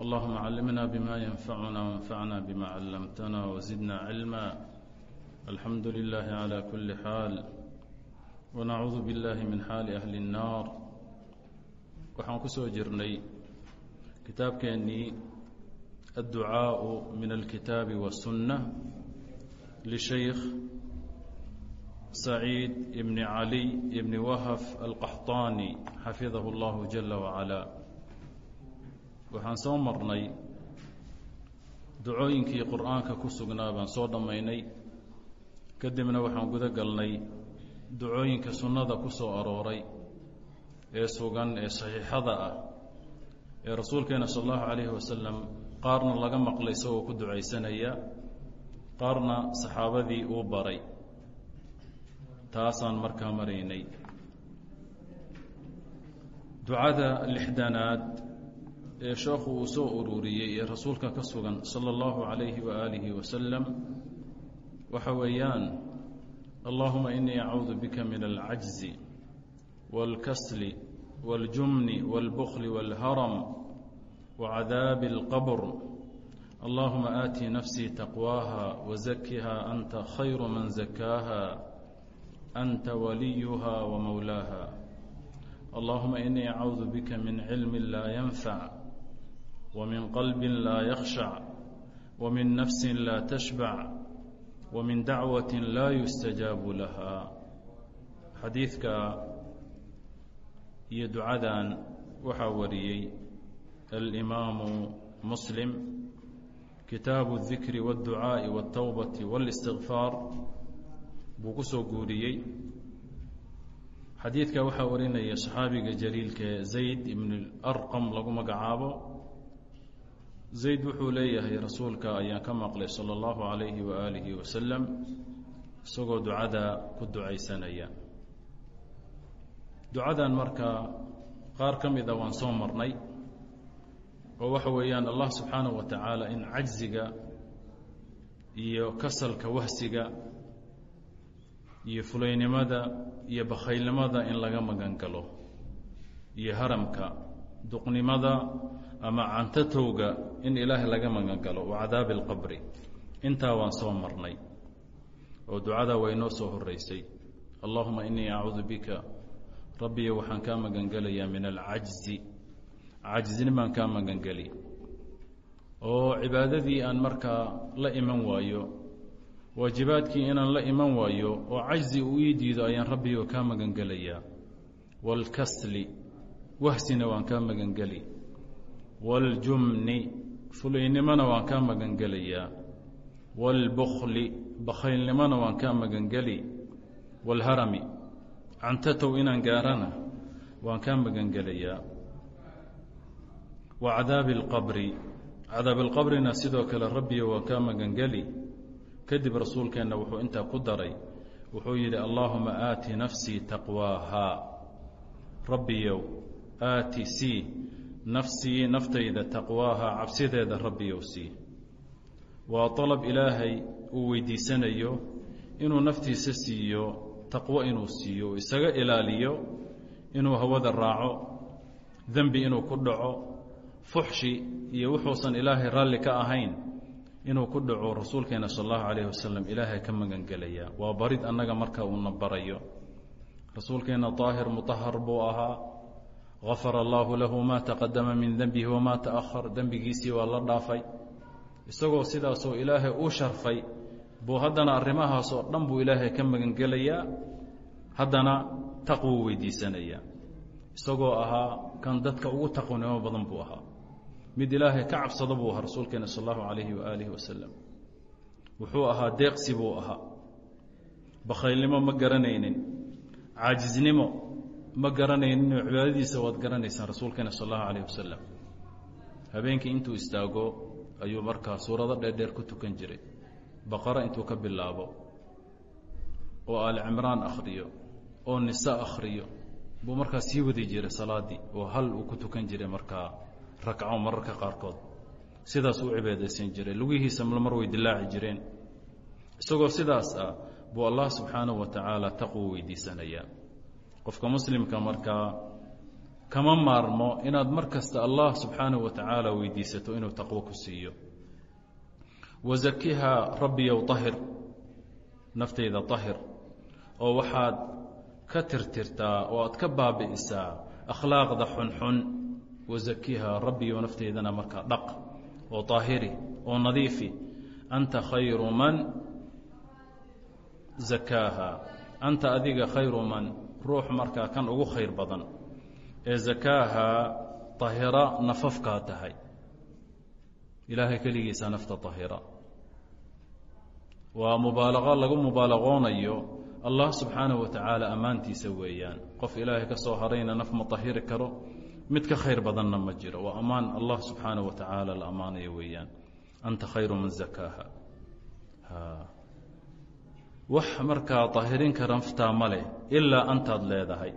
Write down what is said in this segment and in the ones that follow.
اللهم علمنا بما ينفعنا وانفعنا بما علمتنا وزدنا علما الحمد لله على كل حال ونعوذ بالله من xaali أهli الناar waxaan ku soo jirnay kitaabkeennii الducaaء min الkitaabi والsuنة لشhaykh سacيid بn عalي بn whf الqaxطاni xafiظah الlah جل وعalى waxaan soo marnay ducooyinkii qur'aanka ku sugnaa baan soo dhammaynay. Kadibna waxaan guda galnay ducooyinka sunnada ku soo arooray ee sugan ee saxiixada ah ee rasuulkeena sal allahu calayhi wasalam qaarna laga maqlay isagoo ku ducaysanaya qaarna saxaabadii uu baray. Taasaan markaa maraynay. Ducada lixdanaad ee sheekhu uu soo ururiyey ee rasuulka ka sugan sala allahu calayhi waaalihi wasalam waxa weeyaan allahuma inii acuudu bika min alcajzi wاlkasli wاljumni wاlbukli wاlharam wacadaabi اlqabr allahuma aati nafsii taqwaaha wazakiha anta khayru man zakaaha anta waliyuha wamowlaaha allahuma inii acuudu bika min cilmi laa yanfac wmin qalbi laa yakhshac wmin nafsi laa tashbac wmin dacwati laa yustajaabu laha xadiidka iyo ducadan waxaa wariyey alimaamu muslim kitaabu اdikri wاdducaaءi wاtawbati wاlistigfaar buu ku soo guuriyey xadiidka waxaa warinaya saxaabiga jaliilkae zayd ibn arqam lagu magacaabo zayd wuxuu leeyahay rasuulka ayaan ka maqlay sala allahu calayhi waaalihi wasalam isagoo ducada ku ducaysanaya. Ducadan markaa qaar ka mida waan soo marnay oo waxa weeyaan allah subxaanahu wa tacaala in cajziga iyo kasalka wahsiga iyo fulaynimada iyo bakhaylnimada in laga magan galo iyo haramka duqnimada ama cantatowga in ilaahay laga magan galo wa cadaabi alqabri. Intaa waan soo marnay oo ducada way noo soo horeysay allahuma inii acuudu bika rabbiyo waxaan kaa magangelayaa min alcajzi. Cajzinimaan kaa magangeli oo cibaadadii aan markaa la iman waayo waajibaadkii inaan la iman waayo oo cajzi uu ii diido ayaan rabbiyo kaa magangelayaa. Waalkasli wahsina waan kaa magangeli wاljumni fulaynimona waan kaa magangelayaa wاlbukli bakhaylnimona waan kaa magangeli wاlharami cantatow inaan gaarana waan kaa magangelayaa wa cadaabi اlqabri cadaab اlqabrina sidoo kale rabbiyo waan kaa magangeli kadib rasuulkeenna wuxuu intaa ku daray wuxuu yidhi allaahuma aati nafsii taqwaahaa rabbiyow aati sii nafsii naftayda taqwaaha cabsideeda rabbiyow sii waa dalab ilaahay uu weydiisanayo inuu naftiisa siiyo taqwo inuu siiyo isaga ilaaliyo inuu hawada raaco dembi inuu ku dhaco fuxshi iyo wuxuusan ilaahay raalli ka ahayn inuu ku dhaco rasuulkeena sal allahu calayhi wasalam ilaahay ka magangelayaa waa barid annaga marka uuna barayo. Rasuulkeenna daahir mutahar buu ahaa gafara allaahu lahu maa taqadama min dembihi wamaa taahar dembigiisii waa la dhaafay. isagoo sidaasoo ilaahay uu sharfay. buu haddana arrimahaas oo dhan buu ilaahay ka magangelayaa. haddana taqwuu weydiisanayaa. isagoo ahaa kan dadka ugu taqwnimo badan buu ahaa. mid ilaahay ka cabsado buu ahaa rasuulkeena sal allahu calayhi waaalihi wasalam wuxuu ahaa deeqsi buu ahaa. bakhaylnimo ma garanaynin. caajiznimo ma garanayninoo cibaadadiisa waad garanaysaan rasuulkeena sal allahu alayh wasalam habeenkii intuu istaago ayuu markaa suurado dheerdheer ku tukan jiray. Baqara intuu ka bilaabo oo alicimraan akhriyo oo nisa akhriyo buu markaa sii wadi jiray salaaddii oo hal uu ku tukan jiray markaa ragco mararka qaarkood. Sidaas u cibaadaysan jiray lugihiisa mar way dilaaci jireen. Isagoo sidaas ah buu allah subxaanahu wa tacaala taqwo weydiisanayaa qofka muslimka markaa kama maarmo inaad mar kasta allah subxaanahu wa tacaala weydiisato inuu taqwo ku siiyo. Wazakihaa rabbiyow ahir naftayda ahir oo waxaad ka tirtirtaa oo aad ka baabi'isaa akhlaaqda xunxun. Wazakihaa rabbiyow nafteydana markaa dhaq oo aahiri oo nadiifi. Anta khayru man zakaaha. Anta adiga khayru man ruux markaa kan ugu khayr badan ee zakaaha ahira nafafkaa tahay. Ilaahay keligiisa nafta ahira waa mubaalaqo lagu mubaalaqoonayo allah subxaanahu wa tacaala ammaantiisa weeyaan. Qof ilaahay ka soo harayna naf ma ahiri karo mid ka khayr badanna ma jiro. Waa ammaan allah subxaanaه wa tacaala la ammaanayo weeyaan. Anta khayru man zakaaha wax markaa طahirin kara naftaa ma leh ilaa antaad leedahay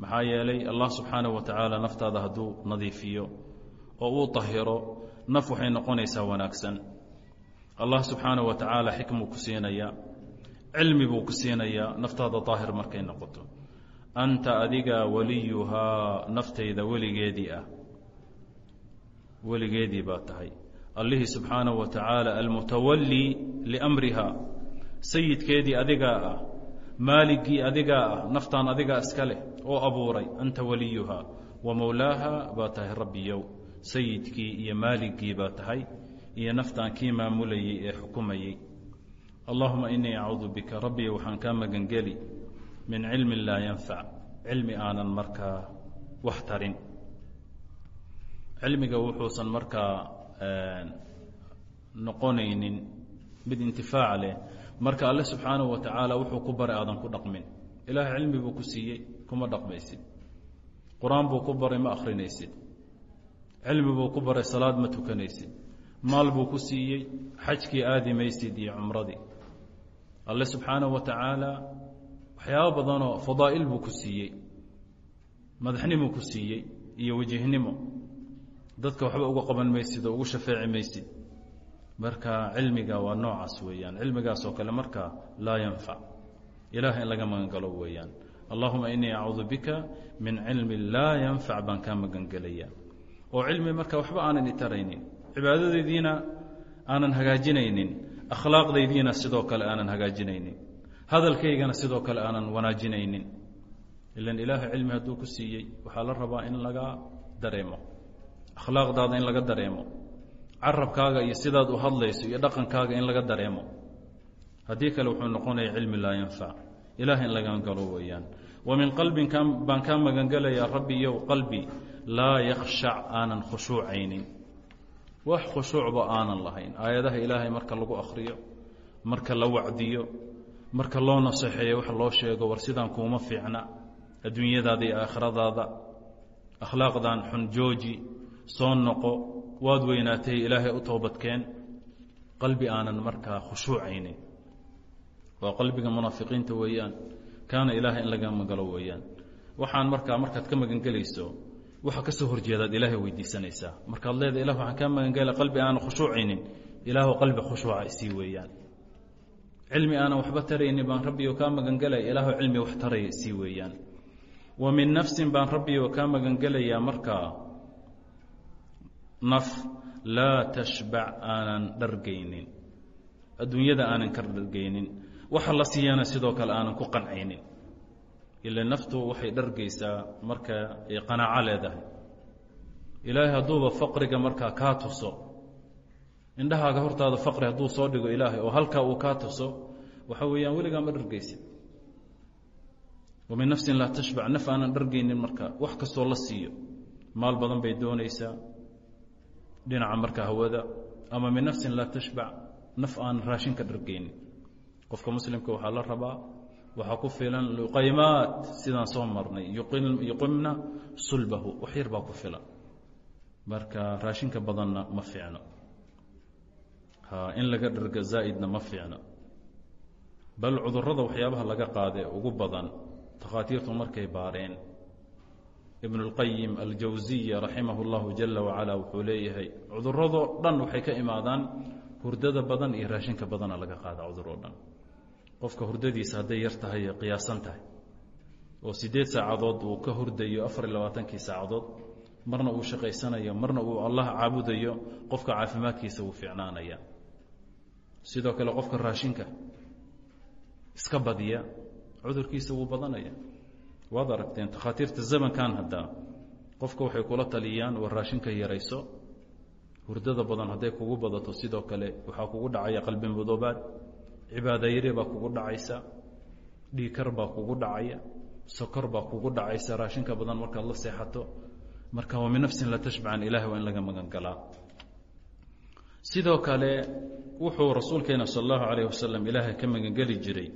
maxaa yeelay allah subxaanaه wa tacaala naftaada hadduu nadiifiyo oo uu طahiro naf waxay noqonaysaa wanaagsan allah subxaanaه wa tacaala xikmuu ku siinayaa cilmi buu ku siinayaa naftaada طaahir markay noqoto anta adiga waliyuhaa naftayda weligeedii ah weligeedii baa tahay allihii subxaanaه wa tacaala almutawalii liamriha sayidkeedii adigaa ah maaligii adigaa ah naftaan adigaa iska leh oo abuuray anta waliyuhaa wa mowlaaha baa tahay rabbiyow sayidkii iyo maaligii baa tahay iyo naftaan kii maamulayey ee xukumayey allahuma inii acuudu bika rabbiyo waxaan kaa magangeli. Min cilmi laa yanfac cilmi aanan markaa wax tarin. Cilmiga wuxuusan markaa noqonaynin mid intifaac leh marka alle subxaanahu wa tacaala wuxuu ku baray aadan ku dhaqmin. Ilaahay cilmi buu ku siiyey kuma dhaqmaysid. Qur'aan buu ku baray ma akhrinaysid. Cilmi buu ku baray salaad ma tukanaysid. Maal buu ku siiyey xajkii aadi maysid iyo cumradii. Alle subxaanahu wa tacaala waxyaabo badanoo fadaa'il buu ku siiyey madaxnimuu ku siiyey iyo wajihnimo dadka waxba uga qaban maysid oo ugu shafeeci maysid marka cilmiga waa noocaas weeyaan. Cilmigaasoo kale marka laa yanfac ilaah in laga magangalo weeyaan. Allahuma inii acuudu bika min cilmi laa yanfac baan kaa magangelaya oo cilmi marka waxba aanan itaraynin cibaadadaydiina aanan hagaajinaynin. Akhlaaqdaydiina sidoo kale aanan hagaajinaynin. Hadalkaygana sidoo kale aanan wanaajinaynin. Ilan ilaahay cilmi hadduu ku siiyey waxaa la rabaa in laga dareemo. Akhlaaqdaada in laga dareemo carabkaaga iyo sidaad u hadlayso iyo dhaqankaaga in laga dareemo. Haddii kale wuxuu noqonaya cilmi laa yanfac ilaah in laga galo weeyaan. Wa min qalbin baan kaa magangelayaa rabbiyow qalbi laa yakhshac aanan khushuucaynin. Wax khushuucba aanan lahayn. Aayadaha ilaahay marka lagu akhriyo marka la wacdiyo marka loo naseexeeyo wax loo sheego war sidaan kuuma fiicna. Adduunyadaada iyo aakhiradaada akhlaaqdan xun jooji soo noqo waad weynaatay ilaahay u toobadkeen. Qalbi aanan markaa khushuucaynin. Waa qalbiga munaafiqiinta weeyaan. Kaana ilaahay in laga magalo weeyaan. Waxaan markaa markaad ka magangelayso waxa ka soo horjeedaad ilaahay weydiisanaysaa. Markaad leeda ilah waxaan kaa magangela qalbi aanan khushuucaynin. Ilaahu qalbi khushuuca isii weeyaan. Cilmi aanan waxba taraynin baan rabbiyo kaa magangelaya. Ilaahu cilmi wax taraya isii weeyaan. Wa min nafsin baan rabbiyo kaa magangelayaa markaa naf laa tashbac aanan dhargaynin. Adduunyada aanan ka dhargaynin. Waxa la siiyana sidoo kale aanan ku qancaynin. Ila naftu waxay dhargaysaa marka ay qanaaco leedahay. Ilaahay hadduuba faqriga markaa kaa tuso. Indhahaaga hortaada faqri hadduu soo dhigo ilaahay oo halkaa uu kaa tuso waxa weeyaan weligaa ma dhargaysid. Wa min nafsin laa tashbac naf aanan dhargaynin marka wax kastoo la siiyo. Maal badan bay doonaysaa dhinaca marka hawada ama min nafsin laa tashbac naf aan raashin ka dhargaynin qofka muslimka waxaa la rabaa waxaa ku filan luqaymaat sidaan soo marnay. Yuqimna sulbahu wax yar baa ku filan. Marka raashinka badanna ma fiicno. In laga dharga zaa'idna ma fiicna bal cudurrada waxyaabaha laga qaade ugu badan takhaatiirtu markay baareen ibn اlqayim aljawsiya raximah اllahu jala wacala wuxuu leeyahay cudurradoo dhan waxay ka imaadaan hurdada badan iyo raashinka badana laga qaada cudur oo dhan. Qofka hurdadiisa hadday yar tahay qiyaasan tahay oo siddeed saacadood uu ka hurdayo afar iyo labaatankii saacadood marna uu shaqaysanayo marna uu allah caabudayo qofka caafimaadkiisa wuu fiicnaanaya. Sidoo kale qofka raashinka iska badiya cudurkiisa wuu badanaya waad aragteen takhaatiirta zamankan hadda. Qofka waxay kula taliyaan war raashinka yarayso. Hurdada badan hadday kugu badato sidoo kale waxaa kugu dhacaya qalbi madoobaad cibaadayare baa kugu dhacaysa. Dhiikar baa kugu dhacaya. Sokor baa kugu dhacaysa. Raashinka badan markaad la seexato marka wa min nafsin la tashbacan ilahay waa in laga magan sidoo kale wuxuu rasuulkeena sal allahu alayh wasalam ilaahay ka magangeli jiray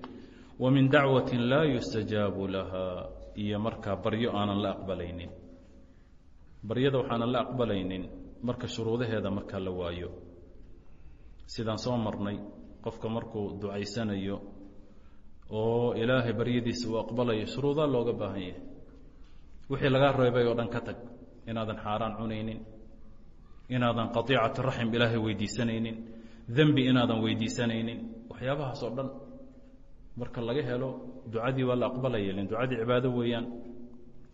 wa min dacwatin laa yustajaabu laha iyo markaa baryo aanan la aqbalaynin. Baryada waxaanan la aqbalaynin marka shuruudaheeda markaa la waayo. Sidaan soo marnay qofka markuu ducaysanayo oo ilaahay baryadiisa uu aqbalayo shuruudaa looga baahan yahay. Wixii lagaa reebay oo dhan ka tag inaadan xaaraan cunaynin inaadan qaiicati raxim ilaahay weydiisanaynin dembi inaadan weydiisanaynin waxyaabahaas oo dhan marka laga helo ducadii waa la aqbalaya ducadii cibaado weeyaan.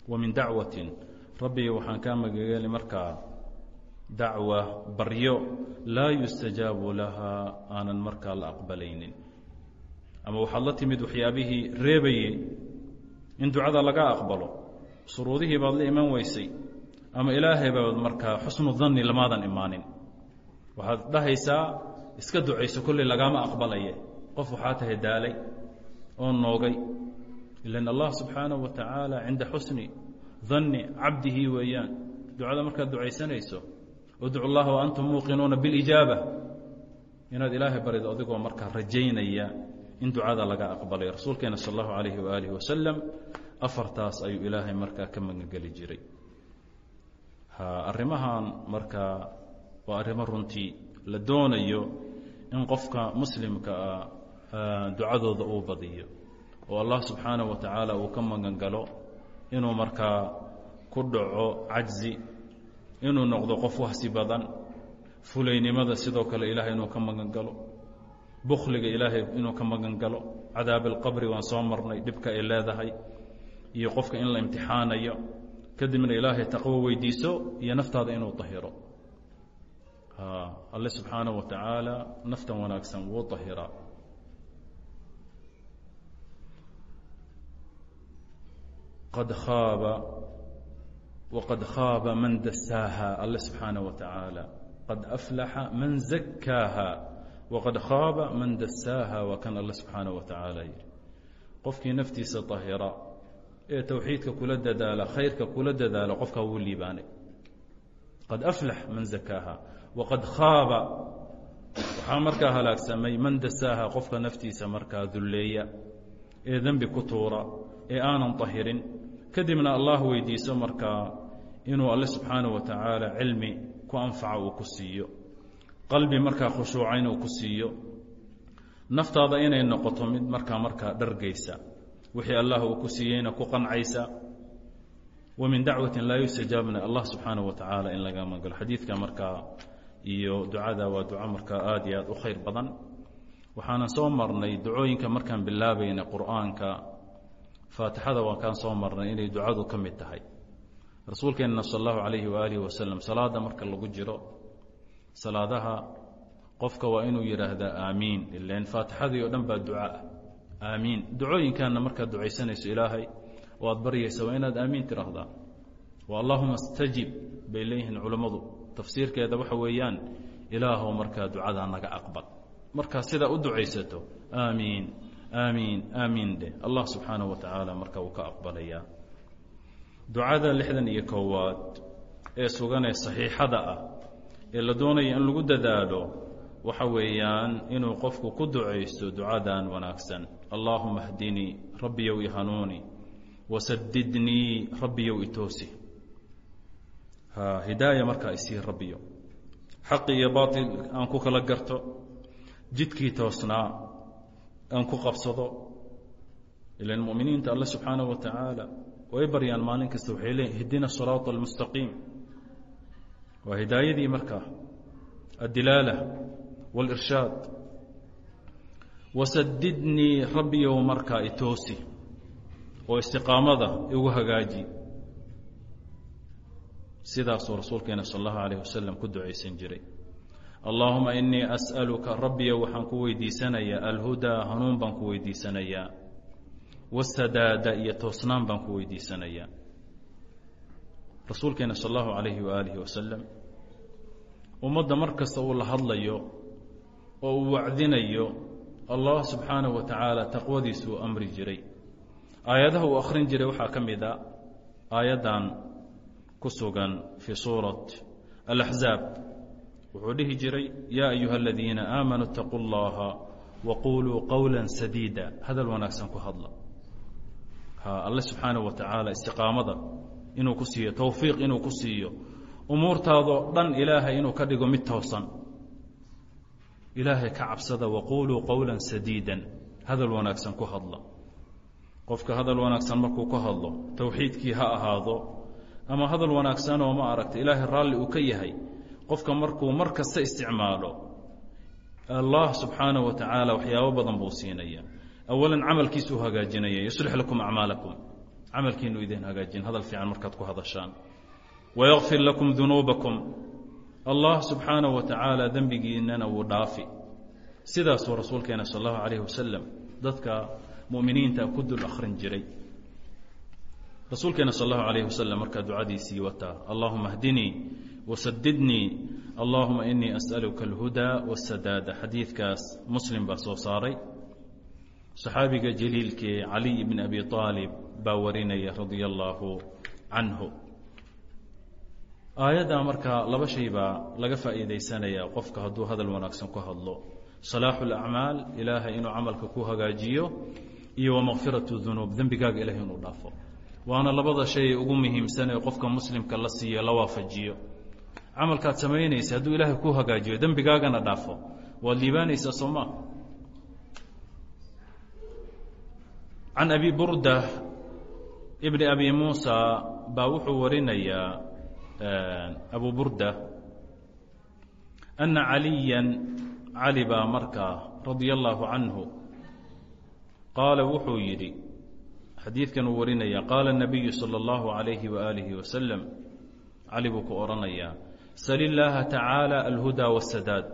Wa min dacwatin rabbiga waxaan kaa magageli markaa dacwa baryo laa yustajaabu lahaa aanan markaa la aqbalaynin. Ama waxaad la timid waxyaabihii reebayey in ducada laga aqbalo shuruudihii baad la iman weysay ama ilaahay baad markaa xusnu danni lamaadan imaanin. Waxaad dhahaysaa iska ducayso kolley lagaama aqbalaye qof waxaa tahay daalay oo noogay. Ilan allah subxaanaه wa tacaala cinda xusni danni cabdihi weeyaan. Ducada markaad ducaysanayso udcu llaha wa antum muuqinuuna biاlijaaba inaad ilaahay barido adigoo markaa rajaynaya in ducada laga aqbalay rasuulkeena sal allahu alayhi waaalih wasalam afartaas ayuu ilaahay markaa ka magangeli jiray. Arrimahan markaa waa arrimo runtii la doonayo in qofka muslimka ah ducadooda uu badiyo. Oo allah subxaanaه wa tacaala uu ka magan inuu markaa ku dhaco cajzi inuu noqdo qof wahsi badan. Fulaynimada sidoo kale ilahay inuu ka magan galo. Bukhliga ilaahay inuu ka magan galo. Cadaab alqabri waan soo marnay dhibka ay leedahay. Iyo qofka in la imtixaanayo. Kadibna ilaahay taqwo weydiiso iyo naftaada inuu ahiro alle subxaanaه wa tacaala naftan wanaagsan wuu ahiraa qad khaaba waqad khaaba man dasaaha alle subxaana wa tacaala qad aflaxa man zakkaaha waqad khaaba man dasaaha waa kan alle subxaana wa tacaala yidhi qofkii naftiisa ahira ee towxiidka kula dadaala khayrka kula dadaala qofkaa wuu liibaanay qad aflax man zakaaha waqad khaaba waxaa markaa halaagsamay man dasaaha qofka naftiisa markaa dulleeya ee dembi ku tuura ee aanan ahirin kadibna allah weydiiso markaa inuu alle subxaanaه wa tacaala cilmi ku anfaca uu ku siiyo. Qalbi markaa khushuucayn uu ku siiyo. Naftaada inay noqoto mid markaa markaa dhargaysa. Wixii allah uu ku siiyeyna ku qancaysa. Wa min dacwatin laa yustajaabna allah subxaanaه wa tacaala in laga magalo xadiidka markaa iyo ducada waa duco markaa aad iyo aad u khayr badan. Waxaanan soo marnay ducooyinka markaan bilaabayna qur'aanka faatixada waan kaan soo marnay inay ducadu ka mid tahay. Rasuulkeenna sal allahu calayhi waaalih wasalam salaada marka lagu jiro salaadaha qofka waa inuu yidhaahdaa aamiin. Ilan faatixadii oo dhan baa duca. Ah aamiin. Ducooyinkaana markaad ducaysanayso ilaahay oo aad baryaysa waa inaad aamiin tiraahdaa. Wa allahuma stajib bay leeyihiin culammadu tafsiirkeeda waxa weeyaan ilaahow markaa ducadaa naga aqbal. Markaa sidaa u ducaysato aamiin aamiin aamiin dheh allah subxaanaه wa tacaala marka uu ka aqbalayaa ducada lixdan iyo koowaad ee suganee saxiixada ah ee la doonaya in lagu dadaalo waxa weeyaan inuu qofku ku ducaysto ducadan wanaagsan. Allaahuma hdinii rabbiyow i hanuuni wasadidnii rabbiyow itoosi. Hidaaya markaa isii rabbiyo. Xaqi iyo baail aan ku kala garto jidkii toosnaa aan ku qabsado ilan muminiinta alle subxaanaه wa tacaala way baryaan maalin kasta waxay leeyiin hidina siraaط اlmustaqiim waa hidaayadii markaa addilaala wاlirshaad wasadidnii rabbiyow markaa itoosi oo istiqaamada igu hagaaji sidaasuu rasuulkeena sal اllahu alayh wasalam ku ducaysan jiray allaahuma inii as'aluka rabbiyo waxaan ku weydiisanayaa. Alhudaa hanuun baan ku weydiisanayaa. Wasadaada iyo toosnaan baan ku weydiisanayaa. Rasuulkeena sal allahu alayhi waaalihi wasalam ummadda mar kasta uu la hadlayo oo uu wacdinayo allah subxaanaه wa tacaala taqwadiisuu amri jiray. Aayadaha uu akhrin jiray waxaa ka mid a aayaddan ku sugan fii suuraة alaxzaab wuxuu dhihi jiray yaa ayuha aladiina aamanuu اtaquu اllaha waquluu qowla sadiida hadal wanaagsan ku hadla alle subxaanaه wa tacaala istiqaamada inuu ku siiyo towfiiq inuu ku siiyo umuurtaadoo dhan ilaahay inuu ka dhigo mid toosan ilaahay ka cabsada waquluu qowla sadiidan hadal wanaagsan ku hadla qofka hadal wanaagsan markuu ku hadlo towxiidkii ha ahaado ama hadal wanaagsanoo ma aragta ilaahay raalli uu ka yahay qofka markuu mar kasta isticmaalo allah subxaanaه wa tacaala waxyaabo badan buu siinaya awalan camalkiisuu hagaajinaya yuslix lakum acmaalakum camalkiinu idin hagaajin hadal fiican markaad ku hadashaan wayakfir lakum dunuubakum allah subxaanaه wa tacaala dembigiinana wuu dhaafi sidaasuu rasuulkeena sal اllahu alayh wasalam dadka muminiinta ku dul akhrin jiray rasuulkeena sal اllahu alayh wasalam markaa ducadiisii wataa allahuma hdinii wasadidnii allaahuma inii asaluka alhudaa wasadaada xadiidkaas muslim baa soo saaray. Saxaabiga jaliilkee caliy bn abi aalib baa warinaya radia allaahu canhu. Aayaddaa markaa laba shay baa laga faa'iidaysanaya qofka hadduu hadal wanaagsan ku hadlo. Salaaxu lacmaal ilaahay inuu camalka ku hagaajiyo iyo wamakfiratu dunuub dembigaaga ilahay inuu dhaafo. Waana labada shay ugu muhiimsan ee qofka muslimka la siiyo la waafajiyo camalkaad samaynaysa hadduu ilaahay ku hagaajiyo dembigaagana dhaafo waad liibaanaysaa soo maa can abi burda bni abi muusa baa wuxuu warinayaa abu burda ana caliya cali baa markaa radia allaahu canhu qaala wuxuu yidhi xadiidkan uu warinaya qaala الnabiyu salى اllahu عalayhi waalihi wasalam cali buu ku odhanayaa sal illaaha tacaala alhudaa wasadaad.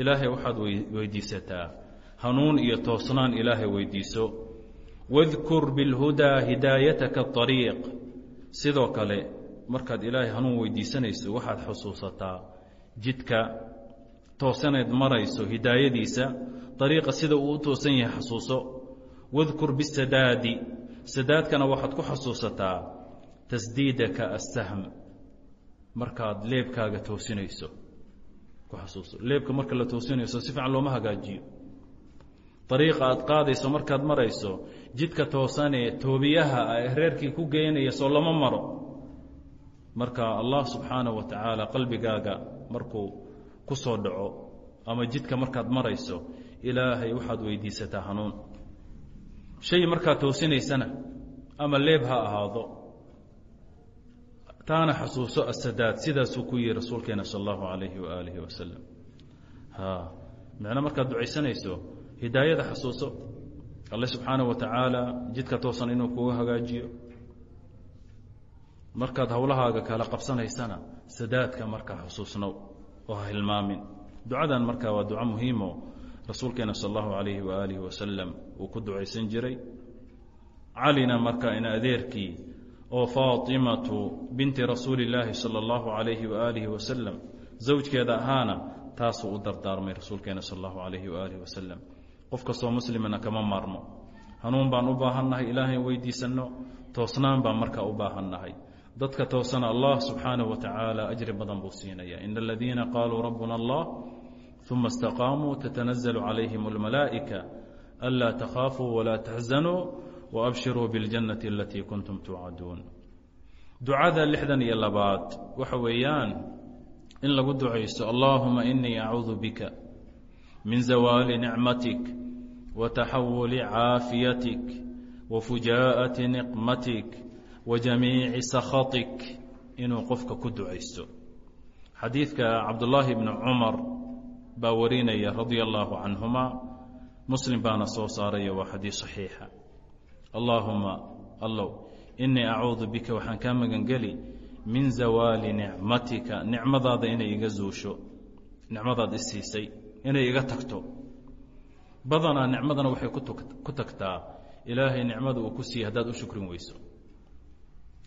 Ilaahay waxaad weydiisataa. Hanuun iyo toosnaan ilaahay weydiiso. Wadkur bilhudaa hidaayataka ariiq sidoo kale markaad ilaahay hanuun weydiisanayso waxaad xusuusataa jidka. Toosaneed marayso hidaayadiisa. Ariiqa sida uu u toosan yahay xusuuso. Wadkur bisadaadi. Sadaadkana waxaad ku xusuusataa tasdiidaka assahm markaad leebkaaga toosinayso ku xasuuso leebka marka la toosinayso si fiican looma hagaajiyo. Ariiqa aad qaadayso markaad marayso jidka toosanee toobiyaha ee reerkii ku geynaya soo lama maro. Marka allah subxaanaه wa tacaala qalbigaaga markuu ku soo dhaco ama jidka markaad marayso ilaahay waxaad weydiisataa hanuun. Shay markaad toosinaysana ama leeb ha ahaado taana xasuuso asadaad sidaasuu ku yihi rasuulkeena sal اllahu alayhi waaalihi wasalam micno markaad ducaysanayso hidaayada xasuuso. Alle subxaanaه wa jidka toosan inuu kuga hagaajiyo. Markaad howlahaaga kala qabsanaysana sadaadka markaa xusuusnow oo ha hilmaamin. Ducadan markaa waa duco muhiimo rasuulkeena sal allahu alayhi waaalihi wasalam uu ku ducaysan jiray. Calina markaa in adeerkii oo faatimatu binti rasuuli illaahi sala allahu calayhi waaalihi wasalam zawjkeeda ahaana taasuu u dardaarmay rasuulkeena sal allahu calayhi waaalihi wasalam qof kastoo muslimana kama maarmo. Hanuun baan u baahannahay ilaahayn weydiisanno toosnaan baan markaa u baahannahay. Dadka toosana allah subxaanahu wa tacaala ajri badan buu siinaya ina aladiina qaaluu rabbuna allah uma istaqaamuu tatanazalu calayhim almalaa'ika anlaa takhaafuu walaa taxzanuu waabshiruu biاljannati alatii kuntum tuucaduun ducada lixdan iyo labaad waxa weeyaan in lagu ducaysto allaahuma inii acuudu bika min zawaali nicmatik wa taxawuli caafiyatik wa fujaa'ati niqmatik wa jamiici sakhatik inuu qofka ku ducaysto xadiidka cabdullaahi bni cumar baa warinaya radia allaahu canhuma muslim baana soo saaraya waa xadiis saxiixa allaahuma allow innii acuudu bika waxaan kaa magangeli min zawaali nicmatika nicmadaada inay iga zuusho nicmadaad isiisay inay iga tagto. Badanaa nicmadana waxay ku tagtaa ilaahay nicmada uu ku siiyey haddaad u shukrin weyso.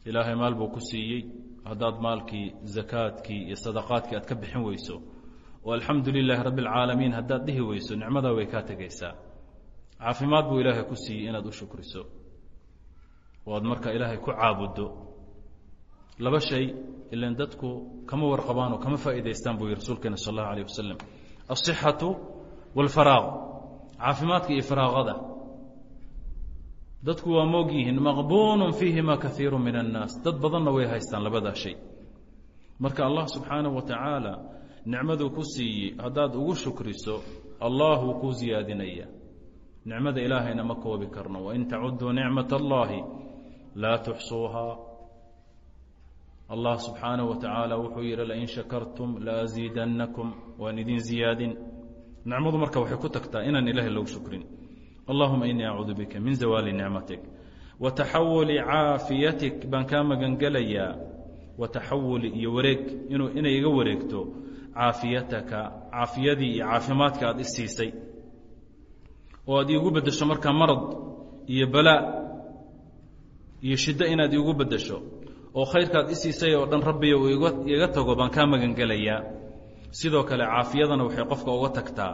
Ilaahay maal buu ku siiyey haddaad maalkii zakaadkii iyo sadaqaadkii aad ka bixin weyso. Oo alxamdu lilaahi rabbi alcaalamiin haddaad dhihi weyso nicmadaa way kaa tegaysaa caafimaad buu ilaahay ku siiyey inaad u shukriso oo aad marka ilaahay ku caabuddo laba shay ilan dadku kama warqabaan oo kama faa'idaystaan buu yihi rasuulkeena sal allahu alayh wasalam alصixatu wاlfaraaq caafimaadka iyo faraaqada dadku waa moog yihiin maqbuunu fiihima kaiiru min annaas dad badanna way haystaan labadaa shay marka allah subxaanaه wa tacaala nicmaduu ku siiyey haddaad ugu shukriso allah wuu kuu ziyaadinaya nicmada ilaahayna ma koobi karno wain tacuduu nicmaة اllahi laa tuxsuuhaa allah subxaanaه wa tacaala wuxuu yidhi lain shakartum laasiidannakum waan idin ziyaadin nicmadu marka waxay ku tagtaa inaan ilahay loogu shukrin allahuma inii acuudu bika min zawaali nicmatik wa taxawuli caafiyatik baan kaa magangelayaa wa taxawuli iyo wareeg inay iga wareegto caafiyataka caafiyadii iyo aad isiisay oo aad iigu beddesho markaa marad iyo balaa iyo shiddo inaad iigu beddesho oo khayrkaad isiisay oo dhan rabbiya uu iga tago baan kaa magangelayaa sidoo kale caafiyadana waxay qofka uga tagtaa.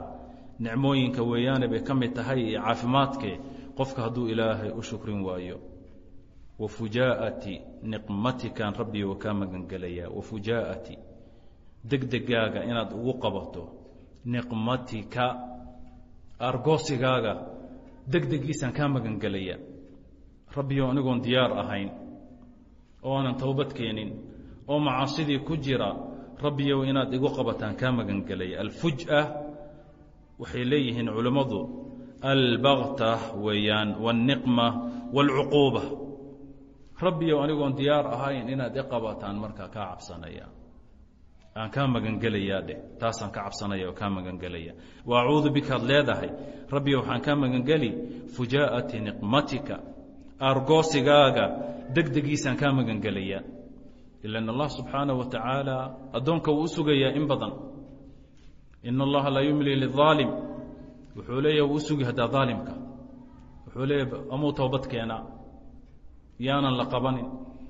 Nicmooyinka weeyaane bay ka mid tahay iyo caafimaadkee qofka hadduu ilaahay u shukrin waayo. Wa fujaa'ati niqmatikan rabbiya uu kaa magangelayaa wa fujaa'ati degdegaaga inaad ugu qabato. Niqmatika argoosigaaga degdegiisaan kaa magangelaya rabbiyo anigoon diyaar ahayn oo aanan towbad keenin oo macaasidii ku jira rabbiyow inaad igu qabataan kaa magangelaya alfuj'a waxay leeyihiin culimmadu albakta weeyaan wاlniqma wاlcuquuba rabbiyow anigoon diyaar ahayn inaad i markaa kaa cabsanaya. Aan kaa magangelayaa dheh taasaan ka cabsanaya oo kaa magangelaya wa acuudu bikaad leedahay. Rabbiyo waxaan kaa magangeli fujaa'ati niqmatika aargoosigaaga degdegiisaan kaa magangelayaa. Ilan allah subxaanaه wa tacaala addoonka wuu u sugayaa in badan. In allaha laa yumli liaalim wuxuu leeya wuu sugi haddaa aalimka wuxuu leeya amuu toobad keenaa yaanan la qabanin.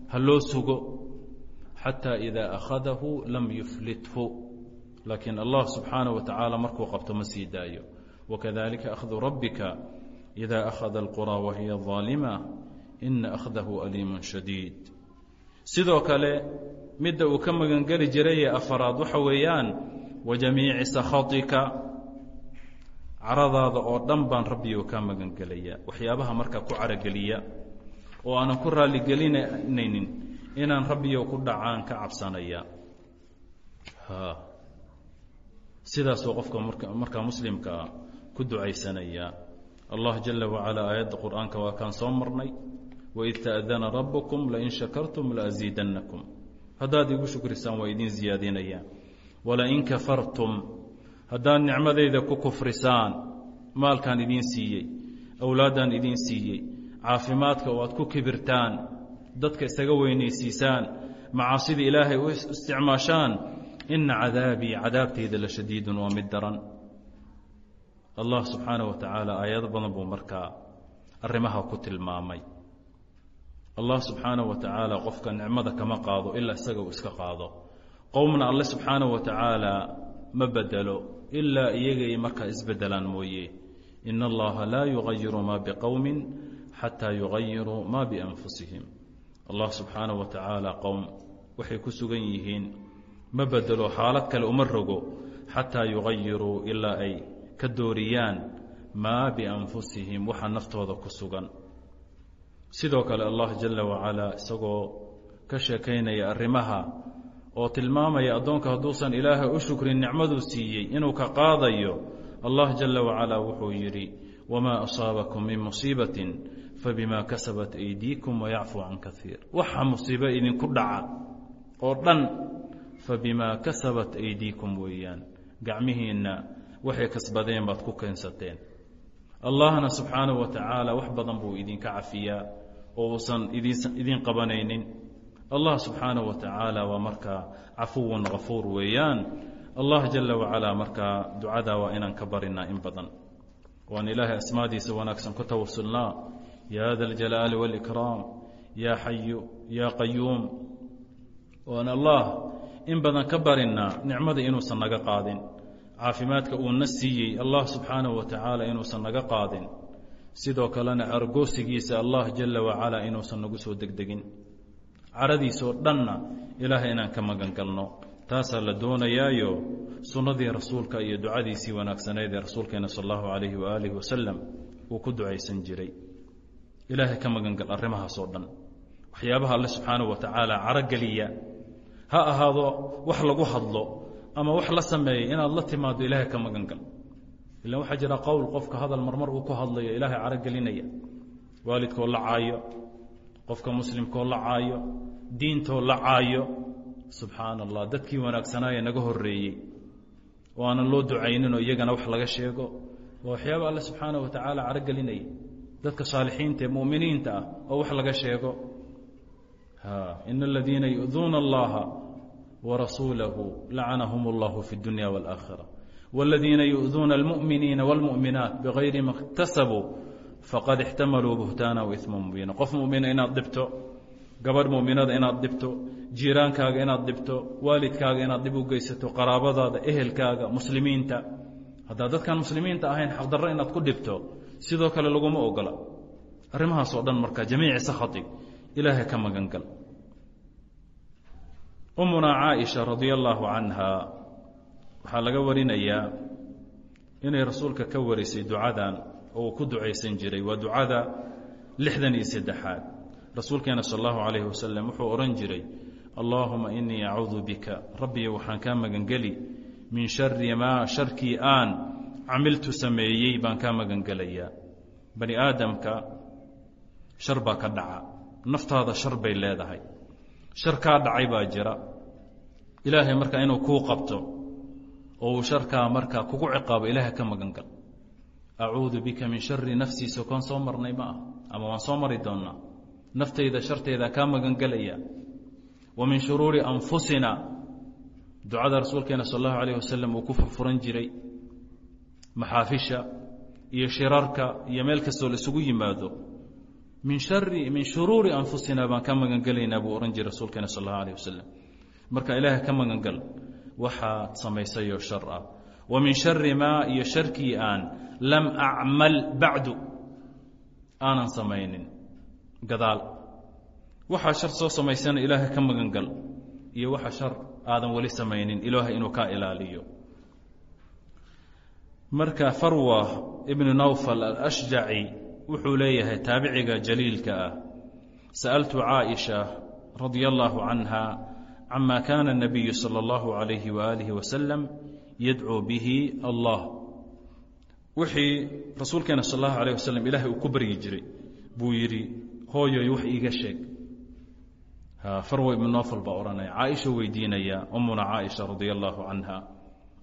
Ha loo sugo. Xataa idaa akhadahu lam yuflithu. Laakiin allah subxaanaه wa tacaala markuu qabto ma sii daayo. Wakadalika akhdu rabbika. إida أkhada الqurى wahiya ظaalima ina أkhdahu aliim shadiid sidoo kale midda uu ka magangeli jiraye afaraad waxa weeyaan wa jamiici sakhaطika caradaada oo dhan baan rabbiyo kaa magangelaya waxyaabaha markaa ku carogeliya oo aanan ku raaligelinaynin inaan rabbiyo ku dhacaan ka cabsanaya sidaasuu qofka markaa muslimkaa ku ducaysanaya allah jala wacalaa aayadda qur'aanka waa kaan soo marnay. Waid taأdana rabkum lain shakartum laasiidannakum haddaad igu shukrisaan waa idin ziyaadinaya walain kafartum haddaad nicmadayda ku kufrisaan maalkaan idiin siiyey awlaaddaan idiin siiyey caafimaadka oo aad ku kibirtaan dadka isaga weynaysiisaan macaasida ilaahay u isticmaashaan ina cadaabii cadaabtayda la shadiidun waa mid daran allah subxaana wa tacaala aayado badan buu markaa arrimaha ku tilmaamay. Allah subxaana wa tacaala qofka nicmada kama qaado ilaa isaga uu iska qaado. Qowmna alle subxaana wa ma bedelo ilaa iyagay markaa isbedelaan mooye. In allaha laa yugayiru maa biqowmin xataa yugayiruu maa bianfusihim. Allah subxaana wa qowm waxay ku sugan yihiin ma bedelo xaalad kale uma rogo xataa yugayiruu ilaa ay ka dooriyaan maa bianfusihim waxa naftooda ku sugan. Sidoo kale allah jala wacalaa isagoo ka sheekaynaya arrimaha oo tilmaamaya addoonka hadduusan ilaahay u shukrin nicmaduu siiyey inuu ka qaadayo allah jala wacalaa wuxuu yidhi wamaa asaabakum min musiibatin fabima kasabat aydiikum wayacfuu can kaiir waxa musiibo idinku dhaca oo dhan fabimaa kasabat aydiikum weeyaan. Gacmihiinna waxay kasbadeen baad ku keensateen. Allahna subxaanahu wa tacaala wax badan buu idinka cafiyaa oo uusan idin qabanaynin. Allah subxaanahu wa tacaala waa markaa cafuwan kafuur weeyaan. Allah jala wacalaa markaa ducadaa waa inaan ka barinaa in badan. Waan ilaahay asmaadiisa wanaagsan ku tawasulnaa ya da اljalaali wاlikraam ya xayu ya qayuum waan allah in badan ka barinaa nicmada inuusan naga qaadin caafimaadka uuna siiyey allah subxaanahu wa tacaala inuusan naga qaadin. Sidoo kalena argoosigiisa allah jala wacalaa inuusan nagu soo degdegin. Caradiisoo dhanna ilaahay inaan ka magan galno. Taasaa la doonayaayo sunnadii rasuulka iyo ducadiisii wanaagsaneyd ee rasuulkeena sal allahu calayhi waaalihi wasalam uu ku ducaysan jiray. Ilaahay ka magan gal arrimahaasoo dhan. Waxyaabaha alle subxaanahu wa tacaala carogeliya ha ahaado wax lagu hadlo ama wax la sameeyay inaad la timaado ilaahay ka magan gal ilan waxaa jira qowl qofka hadal marmar uu ku hadlayo ilaahay carogelinaya waalidkoo la caayo qofka muslimkoo la caayo diintoo la caayo. Subxaana allah dadkii wanaagsanaaye naga horeeyey oo aanan loo ducayninoo iyagana wax laga sheego. Waa waxyaaba alle subxaana wa tacaala carogelinaya dadka saalixiinta ee muminiinta ah oo wax laga sheego. Ina aladiina yu'duuna allaha warasuulahu lacanahum اllahu fi اdunya wاlآakhira wاladiina yu'duuna اlmu'miniina wاlmu'minaat bigayri ma اktasabuu faqad ixtamaluu buhtaana waisma mubiina qof mumina inaad dhibto gabadh muminada inaad dhibto jiiraankaaga inaad dhibto waalidkaaga inaad dhib u geysato qaraabadaada ehelkaaga muslimiinta haddaa dadkaan muslimiinta ahayn xaqdarro inaad ku dhibto sidoo kale laguma ogola arrimahaasoo dhan marka jamiici sakhati ilaahay ka magan gal ummunaa caaisha radia allaahu canha waxaa laga warinayaa inay rasuulka ka warisay ducadan oo uu ku ducaysan jiray. Waa ducada lixdan iyo saddexaad. Rasuulkeena sal allahu calayhi wasalam wuxuu odhan jiray allaahuma inii acuudu bika. Rabbiyo waxaan kaa magangeli. Min shari maa sharkii aan camiltu sameeyey baan kaa magangelayaa. Bani aadamka shar baa ka dhaca. Naftaada shar bay leedahay shar kaa dhacay baa jira. Ilaahay marka inuu kuu qabto oo uu sharkaa markaa kugu ciqaabo ilaahay ka magangal acuudu bika min shari nafsii sokoon soo marnay ma ah ama waan soo mari doonnaa. Naftayda sharteeda kaa magangelaya wa min shuruuri anfusina ducada rasuulkeena sal allahu alayh wasalam uu ku furfuran jiray. Maxaafisha iyo shirarka iyo meel kastoo la isugu yimaado min shuruuri anfusina baan ka magangelaynaa buu odhan jiray rasuulkeena sal allahu alayh wasalam marka ilaahay ka magangal waxaad samaysayoo shar ah. Wa min shari maa iyo sharkii aan lam acmal bacdu aanan samaynin. Gadaal. Waxaa shar soo samaysana ilaahay ka magangal iyo waxa shar aadan weli samaynin ilaahay inuu kaa ilaaliyo. Marka farwa ibnu nawfal alashjaci wuxuu leeyahay taabiciga jaliilka ah sa'altu caaisha radia allaahu canha cama kaana الnabiyu salى اllahu عalayhi waalihi wasalam yadcuu bihi allah wixii rasuulkeena sal allahu alayh wasalam ilaahay uu ku baryi jiray buu yidhi hooyoy wax iiga sheeg farwa ibnu nofal baa odhanaya caaisha weydiinaya umuna caaisha radia allahu canha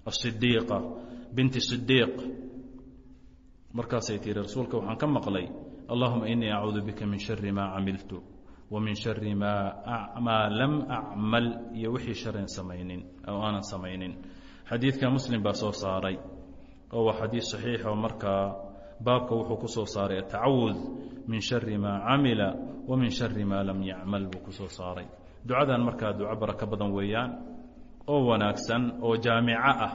asidiiqa binti sidiiq markaasay tihi rasuulka waxaan ka maqlay allahuma inii acuudu bika min shari maa camiltu wa min shari maa lam acmal iyo wixii sharan samaynin oo aanan samaynin. Xadiidka muslim baa soo saaray oo waa xadiid saxiix oo markaa baabka wuxuu ku soo saaray atacawud min shari maa camila wa min shari maa lam yacmal buu ku soo saaray. Ducadan markaa duco barako badan weeyaan oo wanaagsan oo jaamico ah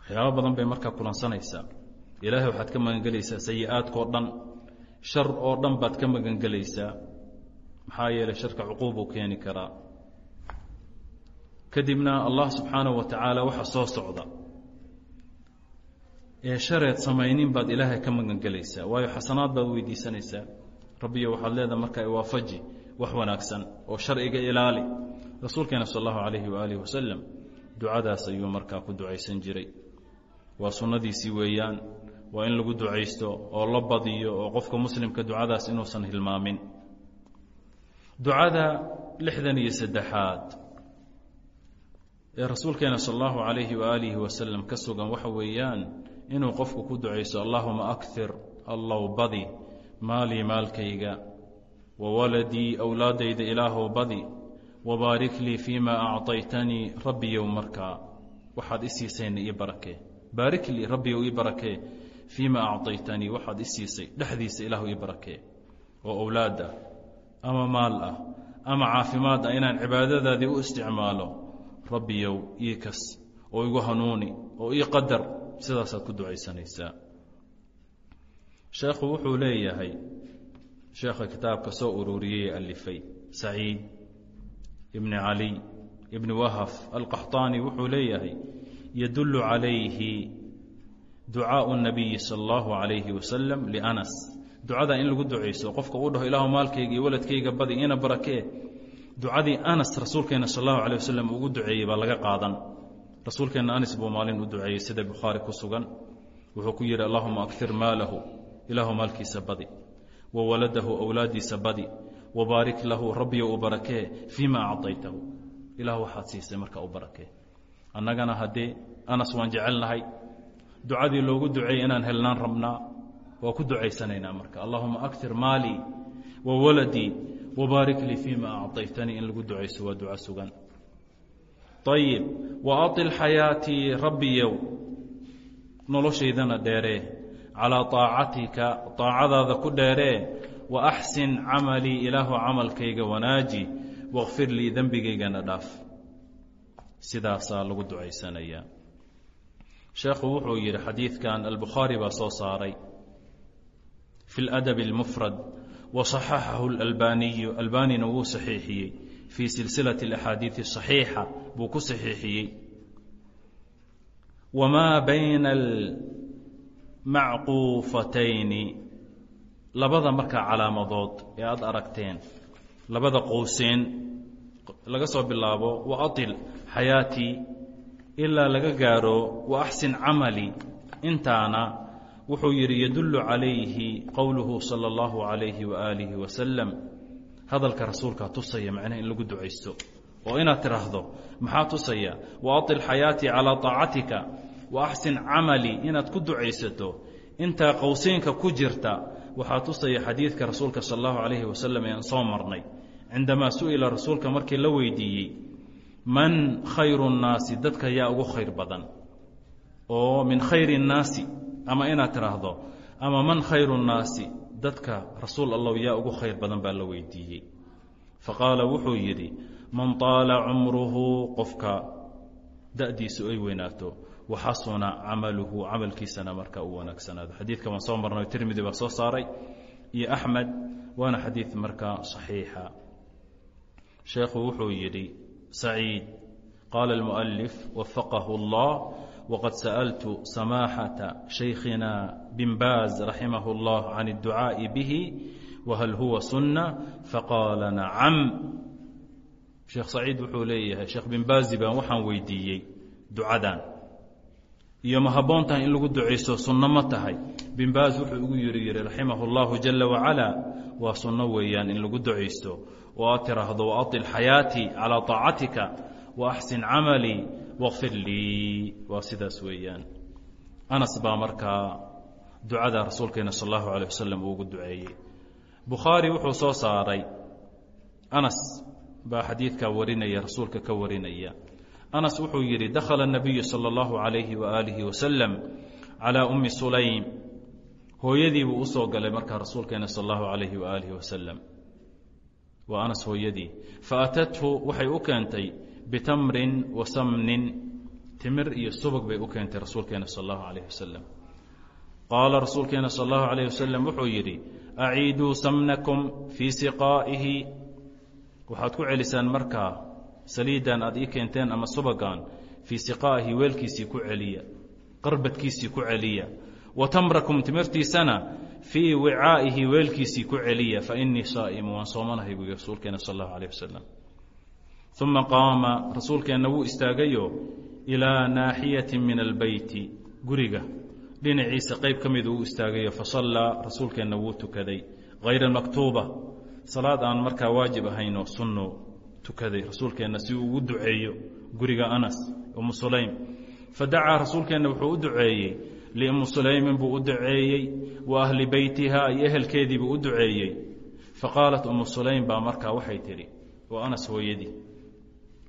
waxyaabo badan bay markaa kulansanaysaa ilaahay waxaad ka magangelaysaa sayi-aadkao dhan. Shar oo dhan baad ka magangelaysaa maxaa yeelay sharka cuquubuu keeni karaa. Kadibna allah subxaanahu wa tacaala waxa soo socda. Ee shareed samaynin baad ilaahay ka magangelaysaa waayo xasanaad baad weydiisanaysaa. Rabbiyo waxaad leedaha markaa iwaafaji wax wanaagsan oo sharciga ilaali. Rasuulkeena sal allahu calayhi waaalih wasalam ducadaas ayuu markaa ku ducaysan jiray. Waa sunnadiisii weeyaan waa in lagu ducaysto oo la badiyo oo qofka muslimka ducadaas inuusan hilmaamin. Ducada lixdan iyo saddexaad ee rasuulkeena sal allahu calayhi waaalihi wasalam ka sugan waxa weeyaan inuu qofku ku ducayso allahuma akir allow badi maalii maalkayga wa waladii awlaadayda ilaahow badi wabaarik lii fii ma acطaytanii rabbiyow markaa. Waxaad i siisayna ii barakee baarik lii rabbiyow ii barakee fii ma acطaytanii waxaad i siisay dhexdiisa ilaahu ii barakee oo owlaad ah ama maal ah ama caafimaad ah inaan cibaadadaadii u isticmaalo rabbiyow ii kas oo igu hanuuni oo ii qadar sidaasaad ku ducaysanaysaa sheekhu wuxuu leeyahay sheekha kitaabka soo ururiyey alifay saciid ibni caliy ibni wahaf alqaxطaani wuxuu leeyahay yadulu calayhi ducaau nabiyi sal allahu calayhi wasalam lianas ducadaa in lagu ducayso qofka uu dhaho ilaahu maalkayga iyo waladkayga badi ina barakee ducadii anas rasuulkeenna sal allahu calay wasalam ugu duceeyey baa laga qaadan. Rasuulkeenna anas buu maalin u duceeyey sida bukhaari ku sugan. Wuxuu ku yidhi allahuma akir maalahu ilaahu maalkiisa badi wa waladahu owlaadiisa badi wa baarik lahu rabbiyo u barakee fii ma acdaytahu ilaah waxaad siisay marka u barakee annagana haddee anas waan jecelnahay ducadii loogu duceeyey inaan helnaan rabnaa waa ku ducaysanaynaa marka allahuma aktir maalii wa waladii wabaarik lii fii ma acطaytanii in lagu ducayso waa duco sugan ayib wa aطil xayaatii rabbiyow noloshaydana dheeree calaa طaacatika طaacadaada ku dheeree wa axsin camalii ilaahu camalkayga wanaaji wakfir lii dembigaygana dhaaf sidaasaa lagu ducaysanayaa sheekhu wuxuu yidhi xadiidkan albukhaari baa soo saaray fi اladabi اlmufrad wa صaxaxahu اlalbaniyu albanina wuu saxiixiyey fii silsilaة اlaxaadiiثi صaxiixa buu ku saxiixiyey wamaa bayna almacquufatayni labada markaa calaamadood ee aada aragteen labada qowseen laga soo bilaabo wa aطil xayaatii ilaa laga gaaro wa axsin camali. Intaana wuxuu yidhi yadullu calayhi qowluhu sala allahu calayhi waaalihi wasalam hadalka rasuulkaa tusaya macnaha in lagu ducaysto. Oo inaad tidhaahdo maxaa tusaya? Wa atil xayaati calaa aacatika wa axsin camali inaad ku ducaysato intaa qowsiinka ku jirta waxaa tusaya xadiidka rasuulka sala allahu calayhi wasalam ean soo marnay. Cindamaa su'ila rasuulka markii la weydiiyey man khayru nnaasi dadka yaa ugu khayr badan. Oo min khayri اnnaasi ama inaad tidhaahdo ama man khayru nnaasi dadka rasuul allow yaa ugu khayr badan baa la weydiiyey. Faqaala wuxuu yidhi man taala cumruhu qofka da'diisu ay weynaato waxasuna camaluhu camalkiisana marka uu wanaagsanaado. Xadiidka waan soo marnay tirmidi baa soo saaray iyo axmed waana xadiid markaa saxiixa. Sheekhu wuxuu yidhi saciid qaala اlmuؤalif wafaqahu اllah wqad sa'altu samaaxata shaykhina bin baaz raximah اllah can اdducaaءi bihi whal huwa sunna faqaala nacam sheekh saciid wuxuu leeyahay sheekh bin baazi baan waxaan weydiiyey ducadan iyo ma habboon tahay in lagu ducayso sunno ma tahay bin baaz wuxuu igu yiri yihi raximah اllahu jala wacala waa sunno weeyaan in lagu ducaysto oo aad tiraahdo waaطil xayaatii calىa طaacatika waaxsin camalii waqfir lii waa sidaas weeyaan anas baa markaa ducada rasuulkeena sal اllahu alيه wasalam uu ugu duceeyey bukhaari wuxuu soo saaray anas baa xadiidkaa warinaya rasuulka ka warinaya anas wuxuu yidhi dakhala الnabiyu salى اllahu عalayhi waaalihi wasalam calىa umi sulaym hooyadii buu usoo galay markaa rasuulkeena sal اllahu عalayhi waaalihi wasalam waa anas hooyadii. Faatathu waxay u keentay bitamrin wasamnin timir iyo subag bay u keentay rasuulkeena sal allahu calayh wasalam qaala rasuulkeena sal allahu calayh wasalam wuxuu yidhi aciiduu samnakum fii siqaa'ihi. Waxaad ku celisaan markaa saliidan aad ii keenteen ama subagan fii siqaa'ihi weelkiisii ku celiya qarbadkiisii ku celiya. Wa tamrakum timirtiisana fii wicaa'ihi weelkiisii ku celiya fa innii saa'imu waan soomanahay buu rasuulkeena sal allahu alayh wasalam uma qaama rasuulkeenna wuu istaagayo ilaa naaxiyati min albeyti guriga. Dhinaciisa qayb ka mid uu istaagayo fasallaa rasuulkeenna wuu tukaday. Hayra maktuuba salaad aan markaa waajib ahaynoo sunnu tukaday rasuulkeenna si uu ugu duceeyo guriga anas umu sulaym. Fadacaa rasuulkeenna wuxuu u duceeyey liummu sulaymin buu u duceeyey wa ahli beytiha iyo ehelkeediibuu u duceeyey. Faqaalat ummu sulaym baa markaa waxay tidhi waa anas hooyadii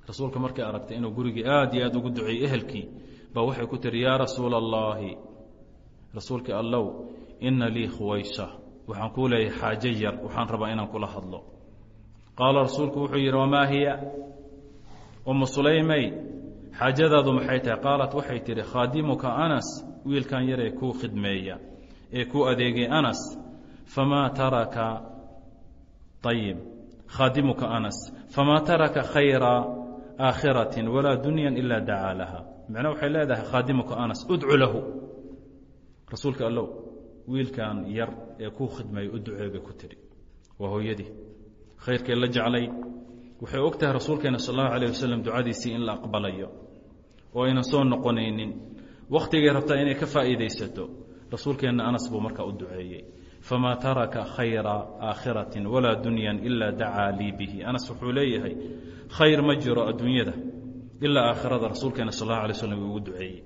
rasuulka markay aragtay inuu gurigii aad iyo aad ugu duceeyey ehelkii baa waxay ku tihi yaa rasuula allaahi rasuulkii allow inna lii khuwaysha waxaan kuu leeyahay xaajo yar waxaan rabaa inaan kula hadlo. Qaala rasuulku wuxuu yidhi wamaa hiya? Ummu sulaymay xaajadaadu maxay tahay? Qaalat waxay tidhi khaadimuka anas wiilkan yaree kuu khidmeeya ee kuu adeegay anas famaa taraka ayib khaadimuka anas famaa taraka khayra aakhiratin walaa dunyan ilaa dacaa laha. Macnaa waxay leedahay khaadimuka anas udcu lahu. Rasuulka allow wiilkan yar ee kuu khidmeeya u ducee bay ku tidhi waa hooyadii khayrkay la jeclay. Waxay og tahay rasuulkeena sal allahu alayh wasalam ducadiisii in la aqbalayo oo aynan soo noqonaynin. Wakhtigay rabtaa inay ka faa'iidaysato rasuulkeenna anas buu markaa u duceeyey famaa taraka khayra aakhiratin walaa dunyan ilaa dacaa lii bihi. Anas wuxuu leeyahay khayr ma jiro adduunyada ilaa aakhirada rasuulkeena sal allahu alay slam uu ugu duceeyey.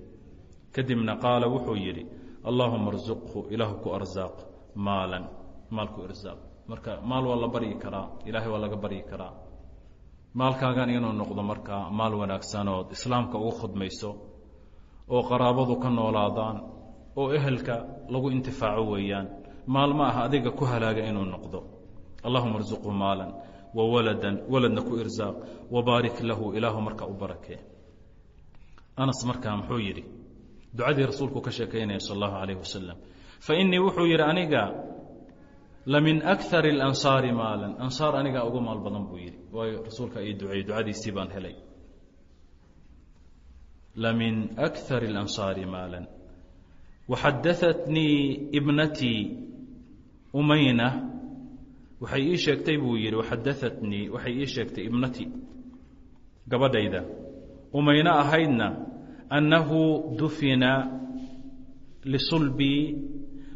Kadibna qaala wuxuu yidhi allaahuma arsuqhu ilaahu ku arsaaq maalan maalku irsaaq marka maal waa la baryi karaa ilaahay waa laga baryi karaa. Maalkaagan inuu noqdo markaa maal wanaagsanood islaamka ugu khudmayso oo qaraabadu ka noolaadaan oo ehelka lagu intifaaco weeyaan. Maal ma aha adiga ku halaaga inuu noqdo. Allahuma arsuqhu maalan wa waladan waladna ku irsaaq wabaarik lahu ilaahu markaa u barakee anas markaa muxuu yidhi ducadii rasuulku ka sheekaynaya sal allahu calayh wasalam fa innii wuxuu yidhi aniga lamin akar اlansaari maalan. Ansaar anigaa ugu maal badan buu yidhi. Waayo rasuulka ii duceeyey ducadiisii baan helay. Lamin akar اlansaari maala waxadaatnii ibnatii umayna waxay ii sheegtay buu yidhi waxadaatnii waxay ii sheegtay ibnatii gabadhayda. umayna ahaydna annahu dufina lisulbii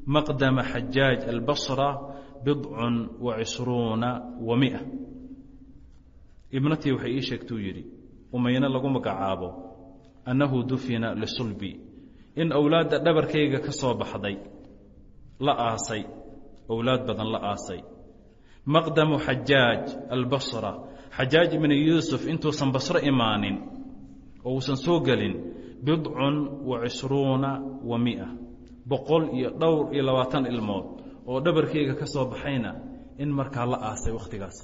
maqdama xajaaj albasra bidcun wa cishruuna wa mia ibnatii waxay ii sheegtuu yidhi. umayne lagu magacaabo annahu dufina lisulbi in owlaadda dhabarkayga ka soo baxday. La aasay. Owlaad badan la aasay. Maqdamu xajaaj albasra. Xajaaj ibni yuusuf intuusan basro imaanin oo uusan soo gelin bidcun wa cishruuna wa mia. Boqol iyo dhowr iyo labaatan ilmood oo dhabarkayga ka soo baxayna in markaa la aasay wakhtigaas.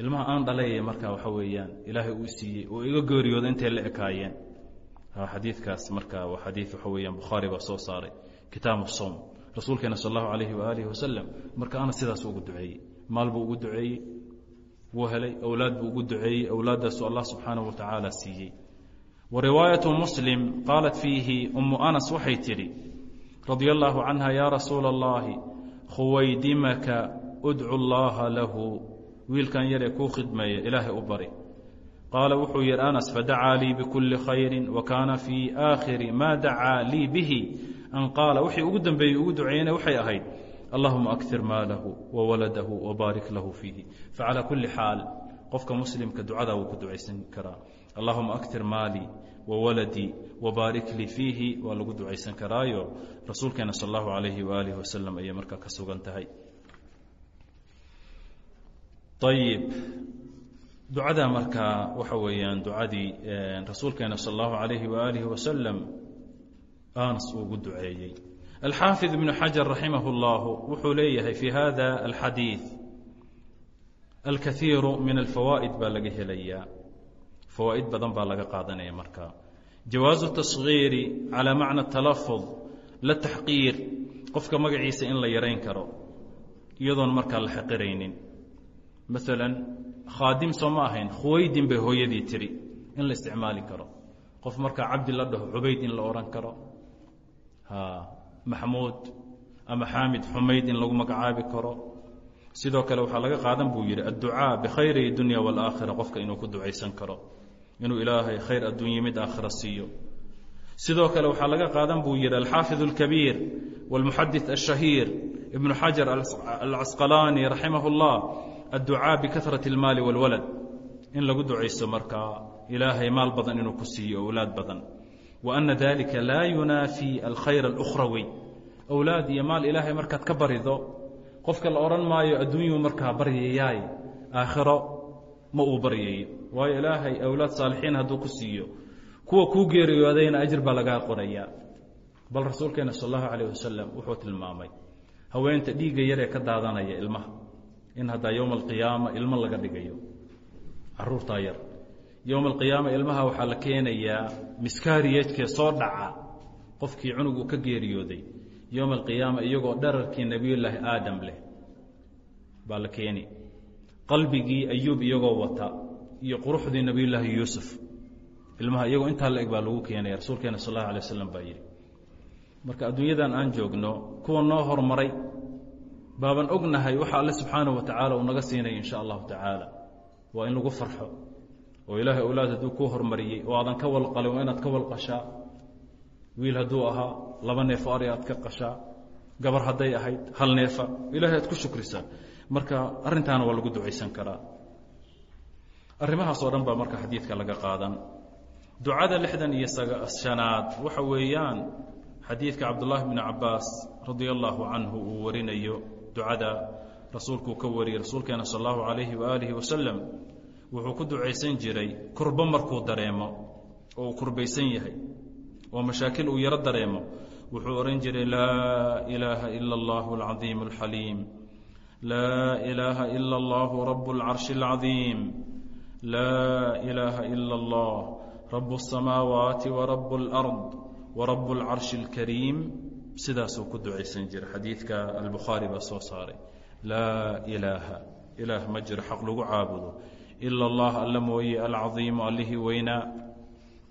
Ilmaha aan dhalayaya markaa waxa weeyaan ilaahay uu siiyey oo iga geeriyooda intay la ekaayeen xadiidkaas markaa waa xadiid waxa weeyaan bukhaari baa soo saaray. Kitaabu som rasuulkeena sal allahu alayhi waaalihi wasalam marka ana sidaas ugu duceeyey. Maal buu ugu duceeyey wuu helay owlaad buu ugu duceeyey owlaadaasu allah subxaanahu wa tacaala siiyey. Wa riwaayatu muslim qaalat fiihi ummu anas waxay tidhi radia allaahu canha yaa rasuula allahi khuwaydimaka udcu llaaha lahu. Wiilkan yaree kuu khidmeeya ilaahay u bari qaala wuxuu yidhi anas fadacaa lii bikulli khayri wa kaana fii aakhiri maa dacaa lii bihi an qaala wixii ugu dambeeyey ugu duceeyena waxay ahayd allahuma akir maalahu wa waladahu wabaarik lahu fiihi facalaa kulli xaal qofka muslimka ducadaa wuu ku ducaysan karaa allahuma aktir maalii wa waladii wabaarik lii fiihi waa lagu ducaysan karaayo rasuulkeena sal allahu alayhi waaalih wasalam ayay markaa ka sugan tahay ayib ducada markaa waxa weeyaan ducadii rasuulkeena sal allahu alayhi waaalih wasalam anas ugu duceeyey. Alxaafid ibnu xajar raximah اllahu wuxuu leeyahay fi hada alxadiid alkaiiru min alfawaa'id baa laga helayaa. Fawaa'id badan baa laga qaadanaya markaa jawaazu taصgiiri calaa macna talafud la taxqiir qofka magaciisa in la yarayn karo iyadoon markaa la xaqiraynin. Maala khaadim soo ma ahayn khuwaydin bay hooyadii tiri in la isticmaali karo qof markaa cabdi la dhaho cubayd in la odhan karo maxmuud ama xaamid xumayd in lagu magacaabi karo sidoo kale waxaa laga qaadan buu yidhi adducaa bikhayri dunya wاlaakhira qofka inuu ku ducaysan karo inuu ilaahay khayr adduunye mid aakhira siiyo sidoo kale waxaa laga qaadan buu yidhi alxaafid اlkabiir wاlmuxadith الshahiir ibnu xajar alcasqalaani raximah اllah adducaa bikahraة اlmaali wاlwalad in lagu ducaysto markaa ilaahay maal badan inuu ku siiyo owlaad badan wa ana dalika laa yunaafii alkhayr اlأkhrawi owlaad iyo maal ilaahay markaad ka barido qofka la odhan maayo adduunyuu markaa baryayaay aakhiro ma uu baryayo waayo ilaahay awlaad saalixiin hadduu ku siiyo kuwa kuu geeriyoodayna ajir baa lagaa qorayaa bal rasuulkeena sal allahu calayh wasalam wuxuu tilmaamay haweenta dhiigga yaree ka daadanaya ilmaha in haddaa yowma alqiyaama ilmo laga dhigayo caruurtaa yar. Yowma alqiyaama ilmaha waxaa la keenayaa miskaariyejkee soo dhaca qofkii cunug uu ka geeriyooday. Yowma alqiyaama iyagoo dhararkii nebiyullaahi aadam leh baa la keeni. Qalbigii ayuub iyagoo wata iyo quruxdii nebiyullaahi yuusuf. Ilmaha iyagoo intaa la eg baa lagu keenaya rasuulkeena sal allahu alay waslam baa yidhi marka adduunyadan aan joogno kuwa noo hormaray baaban ognahay waxa alle subxaanahu wa tacaala uu naga siinaya insha allahu tacaala waa in lagu farxo. Oo ilaahay owlaad hadduu kuu oo aadan ka walqalin waa inaad ka walqashaa. Wiil hadduu ahaa laba neefo ari ka qashaa. Gabar hadday ahayd hal neefa. Ilahay aad ku shukrisaa marka arrintaana waa lagu ducaysan karaa. Arrimahaas oo dhan baa marka xadiidka laga qaadan. Ducada lixdan iyo shanaad waxa weeyaan xadiidka cabdullaahi bni cabaas radia allaahu uu warinayo ducada rasuulkuu ka wariyey rasuulkeena sal allahu calayhi waaalihi wasalam wuxuu ku ducaysan jiray kurbo markuu dareemo oo uu kurbaysan yahay oo mashaakil uu yaro dareemo wuxuu odhan jiray laa ilaaha ila allahu alcadiim alxaliim laa ilaaha ila allahu rabu alcarshi alcadiim laa ilaaha ila allah rabu asamaawaati wa rabu alard wa rabu alcarshi alkariim sidaasuu ku ducaysan jiray. Xadiidka albukhaari baa soo saaray. Laa ilaaha ilaah ma jiro xaq lagu caabudo. Ila allah alla mooye alcadiimu allihii weynaa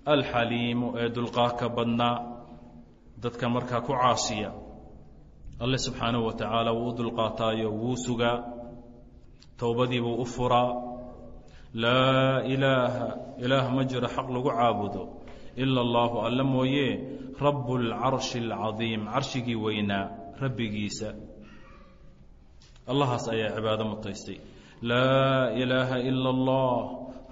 alxaliimu ee dulqaadka badnaa dadka markaa ku caasiya. Alle subxaanahu wa tacaala wuu u dulqaataayo wuu sugaa towbadiibuu u furaa. Laa ilaaha ilaah ma jiro xaq lagu caabudo. Ila allaahu alle mooye rabu اlcarshi اlcadiim carshigii weynaa rabbigiisa allahaas ayaa cibaado mutaystay laa ilaaha ila allah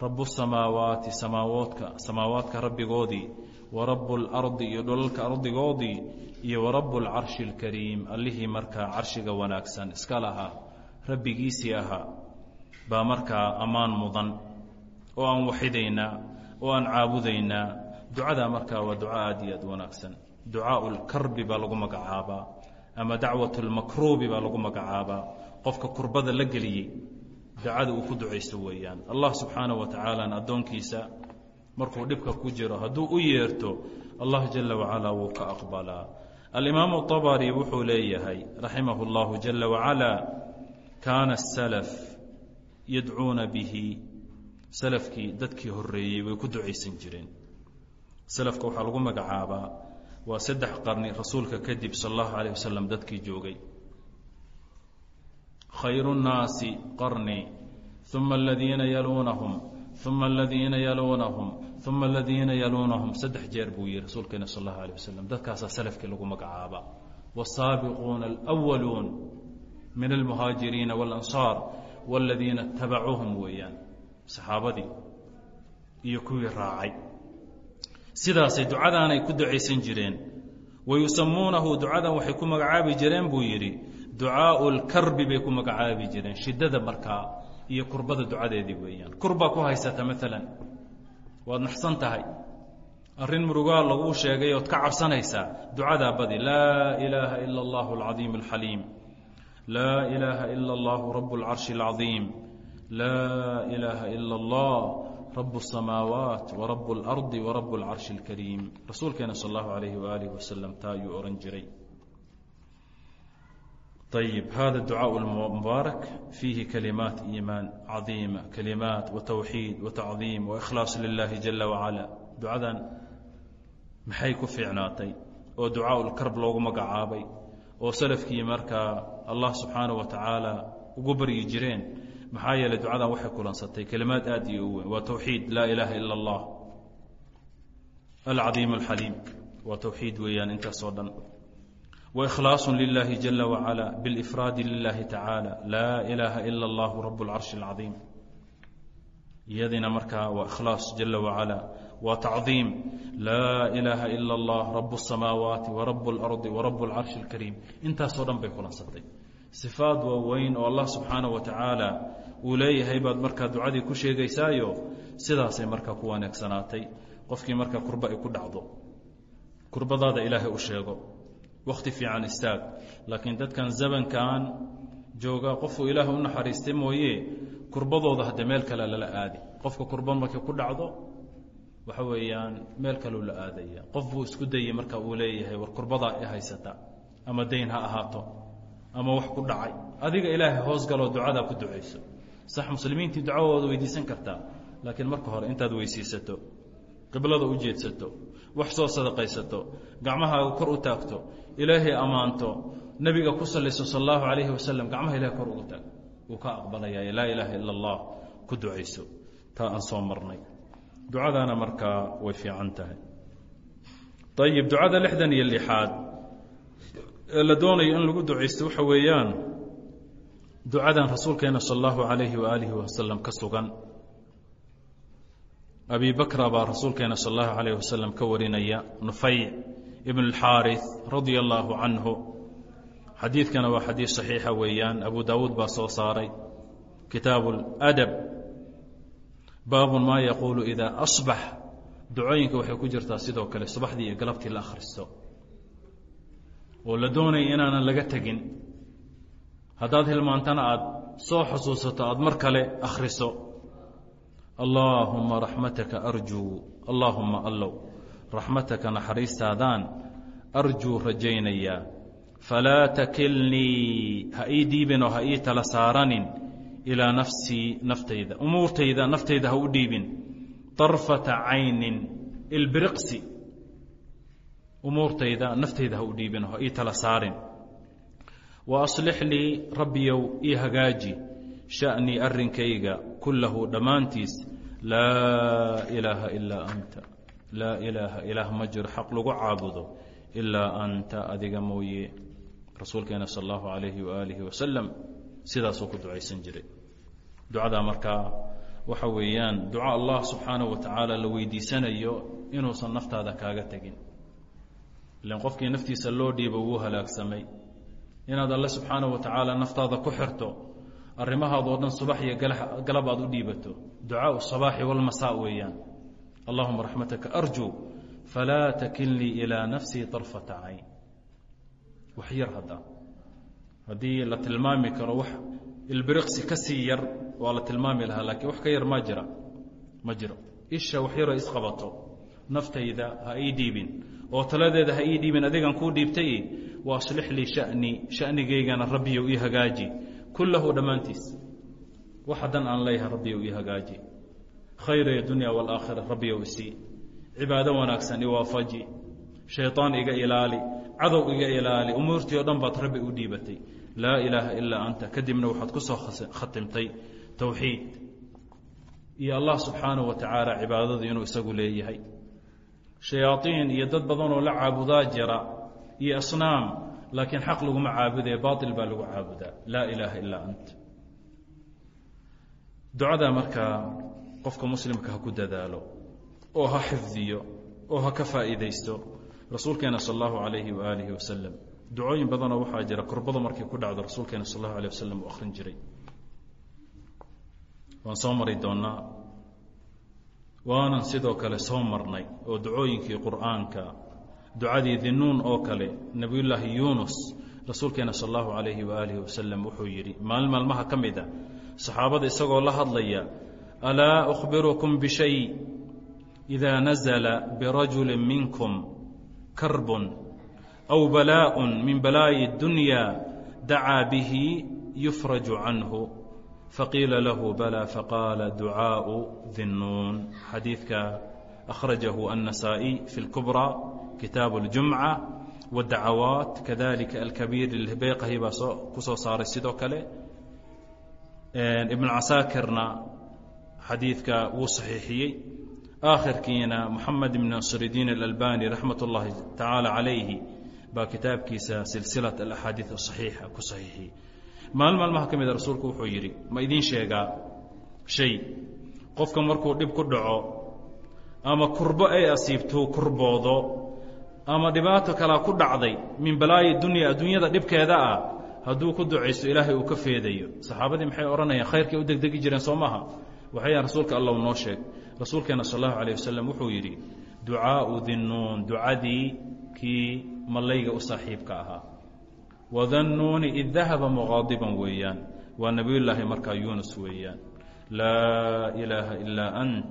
rabu samaawaati samaawoodka samaawaadka rabbigoodii wa rabu اlardi iyo dhulalka ardigoodii iyo wa rabu اlcarshi اlkariim allihii markaa carshiga wanaagsan iska lahaa rabbigiisii ahaa baa markaa ammaan mudan oo aan waxidaynaa oo aan caabudaynaa ducadaa markaa waa duca aad iyo aad wanaagsan. Ducaau lkarbi baa lagu magacaabaa ama dacwat lmakruubi baa lagu magacaabaa qofka kurbada la geliyey ducada uu ku ducaysto weeyaan. Allah subxaana wa tacaalana addoonkiisa markuu dhibka ku jiro hadduu u yeerto allah jala wacalaa wuu ka aqbalaa. Alimaamu abari wuxuu leeyahay raximahu اllahu jala wacalaa kaana salaf yadcuuna bihi. Salafkii dadkii horeeyey way ku ducaysan jireen selafka waxaa lagu magacaabaa waa saddex qarni rasuulka kadib sal allahu alayh wasalam dadkii joogay. Khayru nnaasi qarni uma aladiina yaluunahum uma aladiina yaluunahum uma aladiina yaluunahum. Saddex jeer buu yihi rasuulkeena sal allahu alah wasalam dadkaasaa salafkii lagu magacaabaa wsaabiquuna alwaluun min almuhaajiriina walansaar waladiina itabacuuhum weeyaan. Saxaabadii iyo kuwii raacay sidaasay ducadaanay ku ducaysan jireen. Wayusamuunahu ducadan waxay ku magacaabi jireen buu yidhi ducaau lkarbi bay ku magacaabi jireen shiddada markaa iyo kurbada ducadeedii weeyaan. Kurbaa ku haysata maalan waad naxsan tahay. Arrin murugaa laguu sheegay ood ka cabsanaysaa ducadaa badi laa ilaaha ila allahu alcadiim alxaliim. Laa ilaaha ila allahu rabu اlcarshi اlcadiim laa ilaaha ila allah rab الsamaawaat wrab اlardi wrab اlcarshi اlkariim rasuulkeena sal اllahu alayhi waaalih wasalam taa ayuu ohan jiray ayib hada ducaaء mubaarak fiihi kalimaat iimaan cadiima kalimaat watawxiid watacdiim waikhlaas lilahi jala wacala ducadan maxay ku fiicnaatay oo ducaaء lkarb loogu magacaabay oo salafkii markaa allah subxaanaه wa tacaala ugu baryi jireen maxaa yeeley ducadan waxay kulansatay kelimaad aad iyo u weyn waa towxiid laa ilaaha ila اllah alcadiim alxaliim waa towxiid weeyaan intaasoo dhan waikhlaaص lilahi jala wacala bilifraadi lilahi tacaala laa ilaaha ila اllahu rab اlcarshi اlcadiim iyadina markaa waa ikhlaas jala wacala waa tacdiim laa ilaaha ila اllah rab الsamaawaati warab اlardi warab اlcarshi اlkariim intaasoo dhan bay kulansatay sifaad waaweyn oo allah subxaanaه wa tacaala uu leeyahay baad markaa ducadii ku sheegaysaayo sidaasay markaa ku wanaagsanaatay. Qofkii markaa kurba ay ku dhacdo kurbadaada ilaahay u sheego. Wakhti fiican istaag laakiin dadkan zamankan jooga qofuu ilaahay u naxariistay mooye kurbadooda haddee meel kale lala aadi. Qofka kurba markay ku dhacdo waxa weeyaan meel kaleu la aadaya. Qof buu isku dayey marka uu leeyahay war kurbadaa i ama dayn ha ahaato ama wax ku dhacay. Adiga ilaahay hoos galoo ducadaa ku ducayso sax muslimiintii ducadooda weydiisan kartaa. Laakiin marka hore intaad weysiisato qiblada u jeedsato wax soo sadaqaysato gacmahaaga kor u taagto ilaahay ammaanto nebiga ku salliso sal calayhi wasalam gacmaha ilahay kor ugu taag. Wuu ka aqbalayaa laa ilaaha ila allah ku ducayso. Taa aan soo marnay. Ducadaana markaa way fiican tahay. Ayib ducada lixdan iyo lixaad ee la doonayo in lagu ducaysto waxa weeyaan ducadan rasuulkeena sal allahu calayhi waaalihi wasalam ka sugan abi bakra baa rasuulkeena sal allahu calayh wasalam ka warinaya nufayc ibn اlxaariث radia allaahu canhu xadiidkana waa xadiid صaxiixa weeyaan abu daawuud baa soo saaray kitaabu اladab baabu maa yaquulu idaa asbax ducooyinka waxay ku jirtaa sidoo kale subaxdii iyo galabtii la akhristo oo la doonaya inaanan laga tegin haddaad hilmaantana aad soo xusuusato aad mar kale akhriso allaahuma raxmataka arjuu allaahuma allow raxmataka naxariistaadaan arjuu rajaynayaa falaa takilnii ha ii dhiibin oo ha ii tala saaranin ilaa nafsii naftayda umuurtayda naftayda ha u dhiibin طarfata caynin ilbiriqsi umuurtayda naftayda ha u dhiibin ha ii tala saarin wa aslix lii rabbiyow ii hagaaji sha'nii arrinkayga kullahu dhammaantiis laa ilaaha ilaa anta laa ilaaha ilaah ma jiro xaq lagu caabudo ilaa anta adiga mooye rasuulkeena sal allahu calayhi waaalihi wasalam sidaasuu ku ducaysan jiray ducadaa markaa waxa weeyaan duco allah subxaanaه wa tacaala la weydiisanayo inuusan naftaada kaaga tegin ilan qofkii naftiisa loo dhiibo wuu halaagsamay inaad alle subxaana wa tacaala naftaada ku xirto arrimahaadoo dhan subax iyo galab aad u dhiibato ducaau sabaaxi walmasaa weeyaan. Allahuma raxmataka arju falaa takilnii ilaa nafsii طarfata cayn. Wax yar hadda. Haddii la tilmaami karo wax ilbiriqsi ka sii yar waa la tilmaami lahaa laakiin wax ka yar ma jira. Ma jiro. Isha wax yaroo isqabato naftayda ha ii dhiibin. Oo taladeeda ha ii dhiibin adigan kuu dhiibtay wa aslix lii shanii shanigaygana rabbiyow ii hagaaji. Kullahu dhammaantiis wax haddan aan leeyahay rabbiyow ii hagaaji. Khayra dunya waalaakhira rabbiyow isii. Cibaado wanaagsan iwaafaji. Shayطaan iga ilaali cadow iga ilaali. Umuurtii o dhan baad rabbi u dhiibatay. Laa ilaaha ilaa anta kadibna waxaad ku soo khatimtay. Towxiid iyo allah subxaanaه wa tacaala cibaadadu inuu isagu leeyahay. Shayaaiin iyo dad badanoo la caabudaa jira iyo asnaam laakiin xaq laguma caabudee baail baa lagu caabudaa. Laa ilaaha ilaa ant. Ducadaa markaa qofka muslimka ha ku dadaalo oo ha xifdiyo oo ha ka faa'iidaysto rasuulkeena sal allahu calayhi waaalihi wasalam ducooyin badanoo waxaa jira kurbada markii ku dhacdo rasuulkeena sal allahu alيh wasalam uu akhrin jiray. Waan soo mari doonnaa waanan sidoo kale soo marnay oo ducooyinkii qur'aanka ducadii dinuun oo kale nebiyullaahi yuunus rasuulkeena sal allahu calayhi waaalihi wasalam wuxuu yidhi maalin maalmaha ka mid a saxaabada isagoo la hadlaya alaa ukhbirukum bishay idaa nazla birajuli minkum karbun aw balaaء min balaa'i اdunya dacaa bihi yufraju canhu faqiila lahu balى faqaala ducaaءu dinuun xadiidka akhrajahu النasaaئي fi اlkubrى kitaabu اljumca wاdacawaat kadalika alkabiir lbayqahi baa soo ku soo saaray sidoo kale ibn casaakirna xadiidka wuu saxiixiyey aakhirkiina moxamed ibn nasridiin alalbani raxmat ullaahi tacaala calayhi baa kitaabkiisa silsilat alaxaadiid asaxiixa ku saxiixiyey maalin maalmaha ka mida rasuulku wuxuu yidhi ma idiin sheegaa shay qofka markuu dhib ku dhaco ama kurbo ay asiibtuu kurboodo ama dhibaato kalaa ku dhacday min balaayi dunya adduunyada dhibkeeda ah hadduu ku ducaysto ilaahay uu ka feedayo saxaabadii maxay odhanayaan khayrkay u degdegi jireen soo maaha? Waxayaan rasuulka allow noo sheeg. Rasuulkeena sal allahu alayh wasalam wuxuu yidhi ducaau dinnuun ducadii kii mallayga u saaxiibka ahaa. Wadannuuni id dahaba muqaadiban weeyaan. Waa nebiyullaahi markaa yuunus weeyaan. Laa ilaaha ilaa ant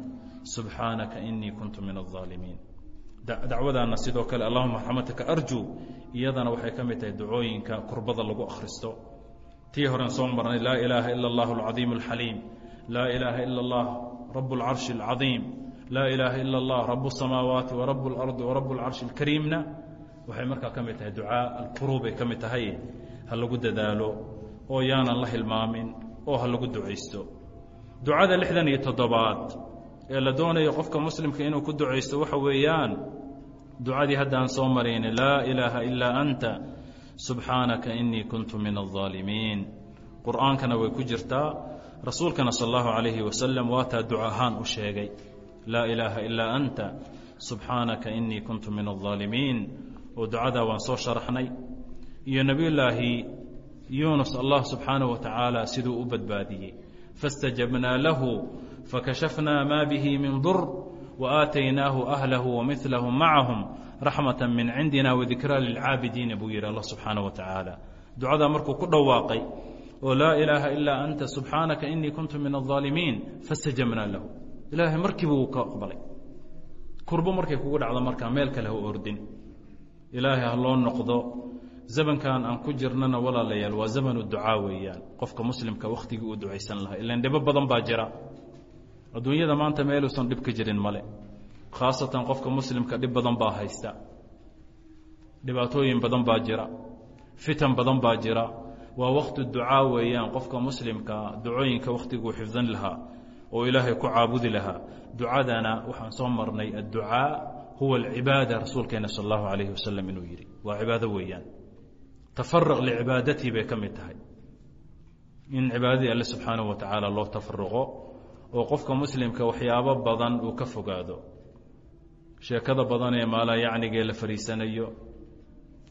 subxaanaka inii kuntu min alظaalimiin dacwadaana sidoo kale allahuma raxmataka arjuu iyadana waxay ka mid tahay ducooyinka kurbada lagu akhristo tii horen soo marnay laa ilaaha ila اllah alcadiim alxaliim laa ilaaha ila اllah rab اlcarshi اlcadiim laa ilaaha ila اllah rab الsamaawaati warab اlardi warab اlcarshi اlkariimna waxay markaa ka mid tahay ducaa alquruubay ka mid tahay ha lagu dadaalo oo yaanan la hilmaamin oo ha lagu ducaysto ducada lixdan iyo toddobaad ee la doonayo qofka muslimka inuu ku ducaysto waxa weeyaan ducadii haddaan soo marayna laa ilaaha ilaa anta subxaanaka inii kuntu min aldaalimiin qur'aankana way ku jirtaa rasuulkana sal allahu calayhi wasalam waataa duca ahaan u sheegay laa ilaaha ilaa anta subxaanaka inii kuntu min aldaalimiin oo ducadaa waan soo sharaxnay. Iyo nebiyulaahi yuunus allah subxaanahu wa tacaala siduu u badbaadiyey. Fastajabnaa lahu fakashafnaa maa bihi min dur waaataynaahu ahlahu wamilahum macahum raxmata min cindina wadikraa lilcaabidiina buu yidhi alla subxaana wa tacaala ducadaa markuu ku dhawaaqay oo laa ilaaha ilaa anta subxaanaka inii kuntu min aaalimiin fastajabnaa lahu ilaahay markiibuu ka aqbalay kurbo markay kugu dhacdo markaa meel kale ha ordin ilaahay ha loo noqdo zamankan aan ku jirnana walaalayaal waa zamanu ducaa weeyaan qofka muslimka wakhtigii uu ducaysan lahaa ilan dhibo badan baa jira adduunyada maanta meeluusan dhib ka jirin male. Khaasatan qofka muslimka dhib badan baa haysta. Dhibaatooyin badan baa jira. Fitan badan baa jira. Waa wakti ducaa weeyaan. Qofka muslimka ducooyinka wakhtiguu xifdan lahaa oo ilaahay ku caabudi lahaa. Ducadana waxaan soo marnay adducaa huwa alcibaada rasuulkeena sal allahu calayhi wasalam inuu yidhi. Waa cibaado weeyaan. Tafaruq licibaadatii bay ka mid tahay. In cibaadadii alle subxaanahu wa tacaala loo tafaruqo oo qofka muslimka waxyaabo badan uu ka fogaado. Sheekada badan ee maalaa yacnigee la fadhiisanayo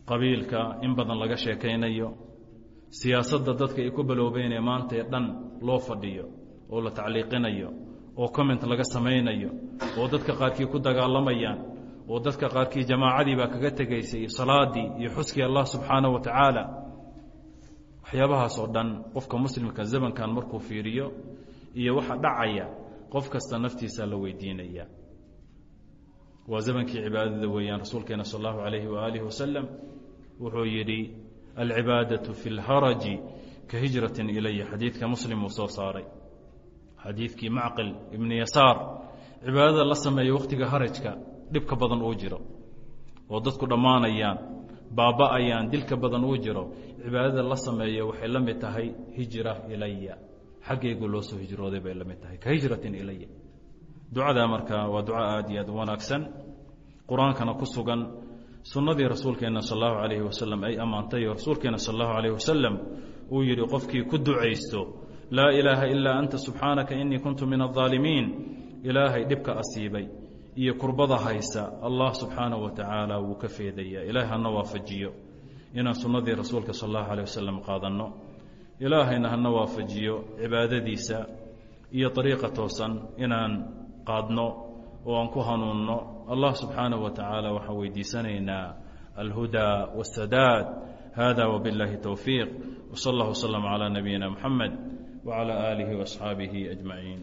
qabiilka in badan laga sheekaynayo siyaasadda dadka ay ku baloobeen ee maantae dhan loo fadhiyo oo la tacliiqinayo oo comment laga samaynayo oo dadka qaarkii ku dagaalamayaan oo dadka qaarkii jamaacadii baa kaga tegaysay salaadii iyo xuskii allah subxaanaه wa tacaala waxyaabahaas oo dhan qofka muslimka zamankan markuu fiiriyo iyo waxa dhacaya qof kasta naftiisa la weydiinaya. Waa zamankii cibaadada weeyaan rasuulkeena sal allahu alayhi waaalihi wasalam wuxuu yidhi alcibaadaةu fi اlharaji ka hijrati ilaya xadiidka muslim uu soo saaray. Xadiidkii macqil ibni yasaar cibaadada la sameeya wakhtiga harajka dhibka badan uu jiro. Oo dadku dhammaanayaan baaba'ayaan dilka badan uu jiro. Cibaadada la sameeya waxay la mid tahay hijra ilaya xaggeyguu loosoo hijrooday bay la mid tahay ka hijratin ilaya ducadaa marka waa duco aad iyo aad u wanaagsan. Qur'aankana ku sugan sunnadii rasuulkeenna sal allahu calayhi wasalam ay ammaantay rasuulkeenna sal allahu calayh wasalam uu yidhi qofkii ku ducaysto laa ilaaha ilaa anta subxaanaka inii kuntu min aaalimiin ilaahay dhibka asiibay iyo kurbada haysa allah subxaanahu wa tacaala wuu ka feedayaa ilaah hana waafajiyo. Inaan sunnadii rasuulka sal allahu calah wasalam qaadanno ilaahayna hana waafajiyo cibaadadiisa iyo طariiqa toosan inaan qaadno oo aan ku hanuunno allah subxaanaه wa tacaala waxaan weydiisanaynaa alhudaa wالsadaad hada wbiاllahi towfiiq wsal اllah wslm calى nabiyina mxamed وعلى آله وأصحاaبه أجمعين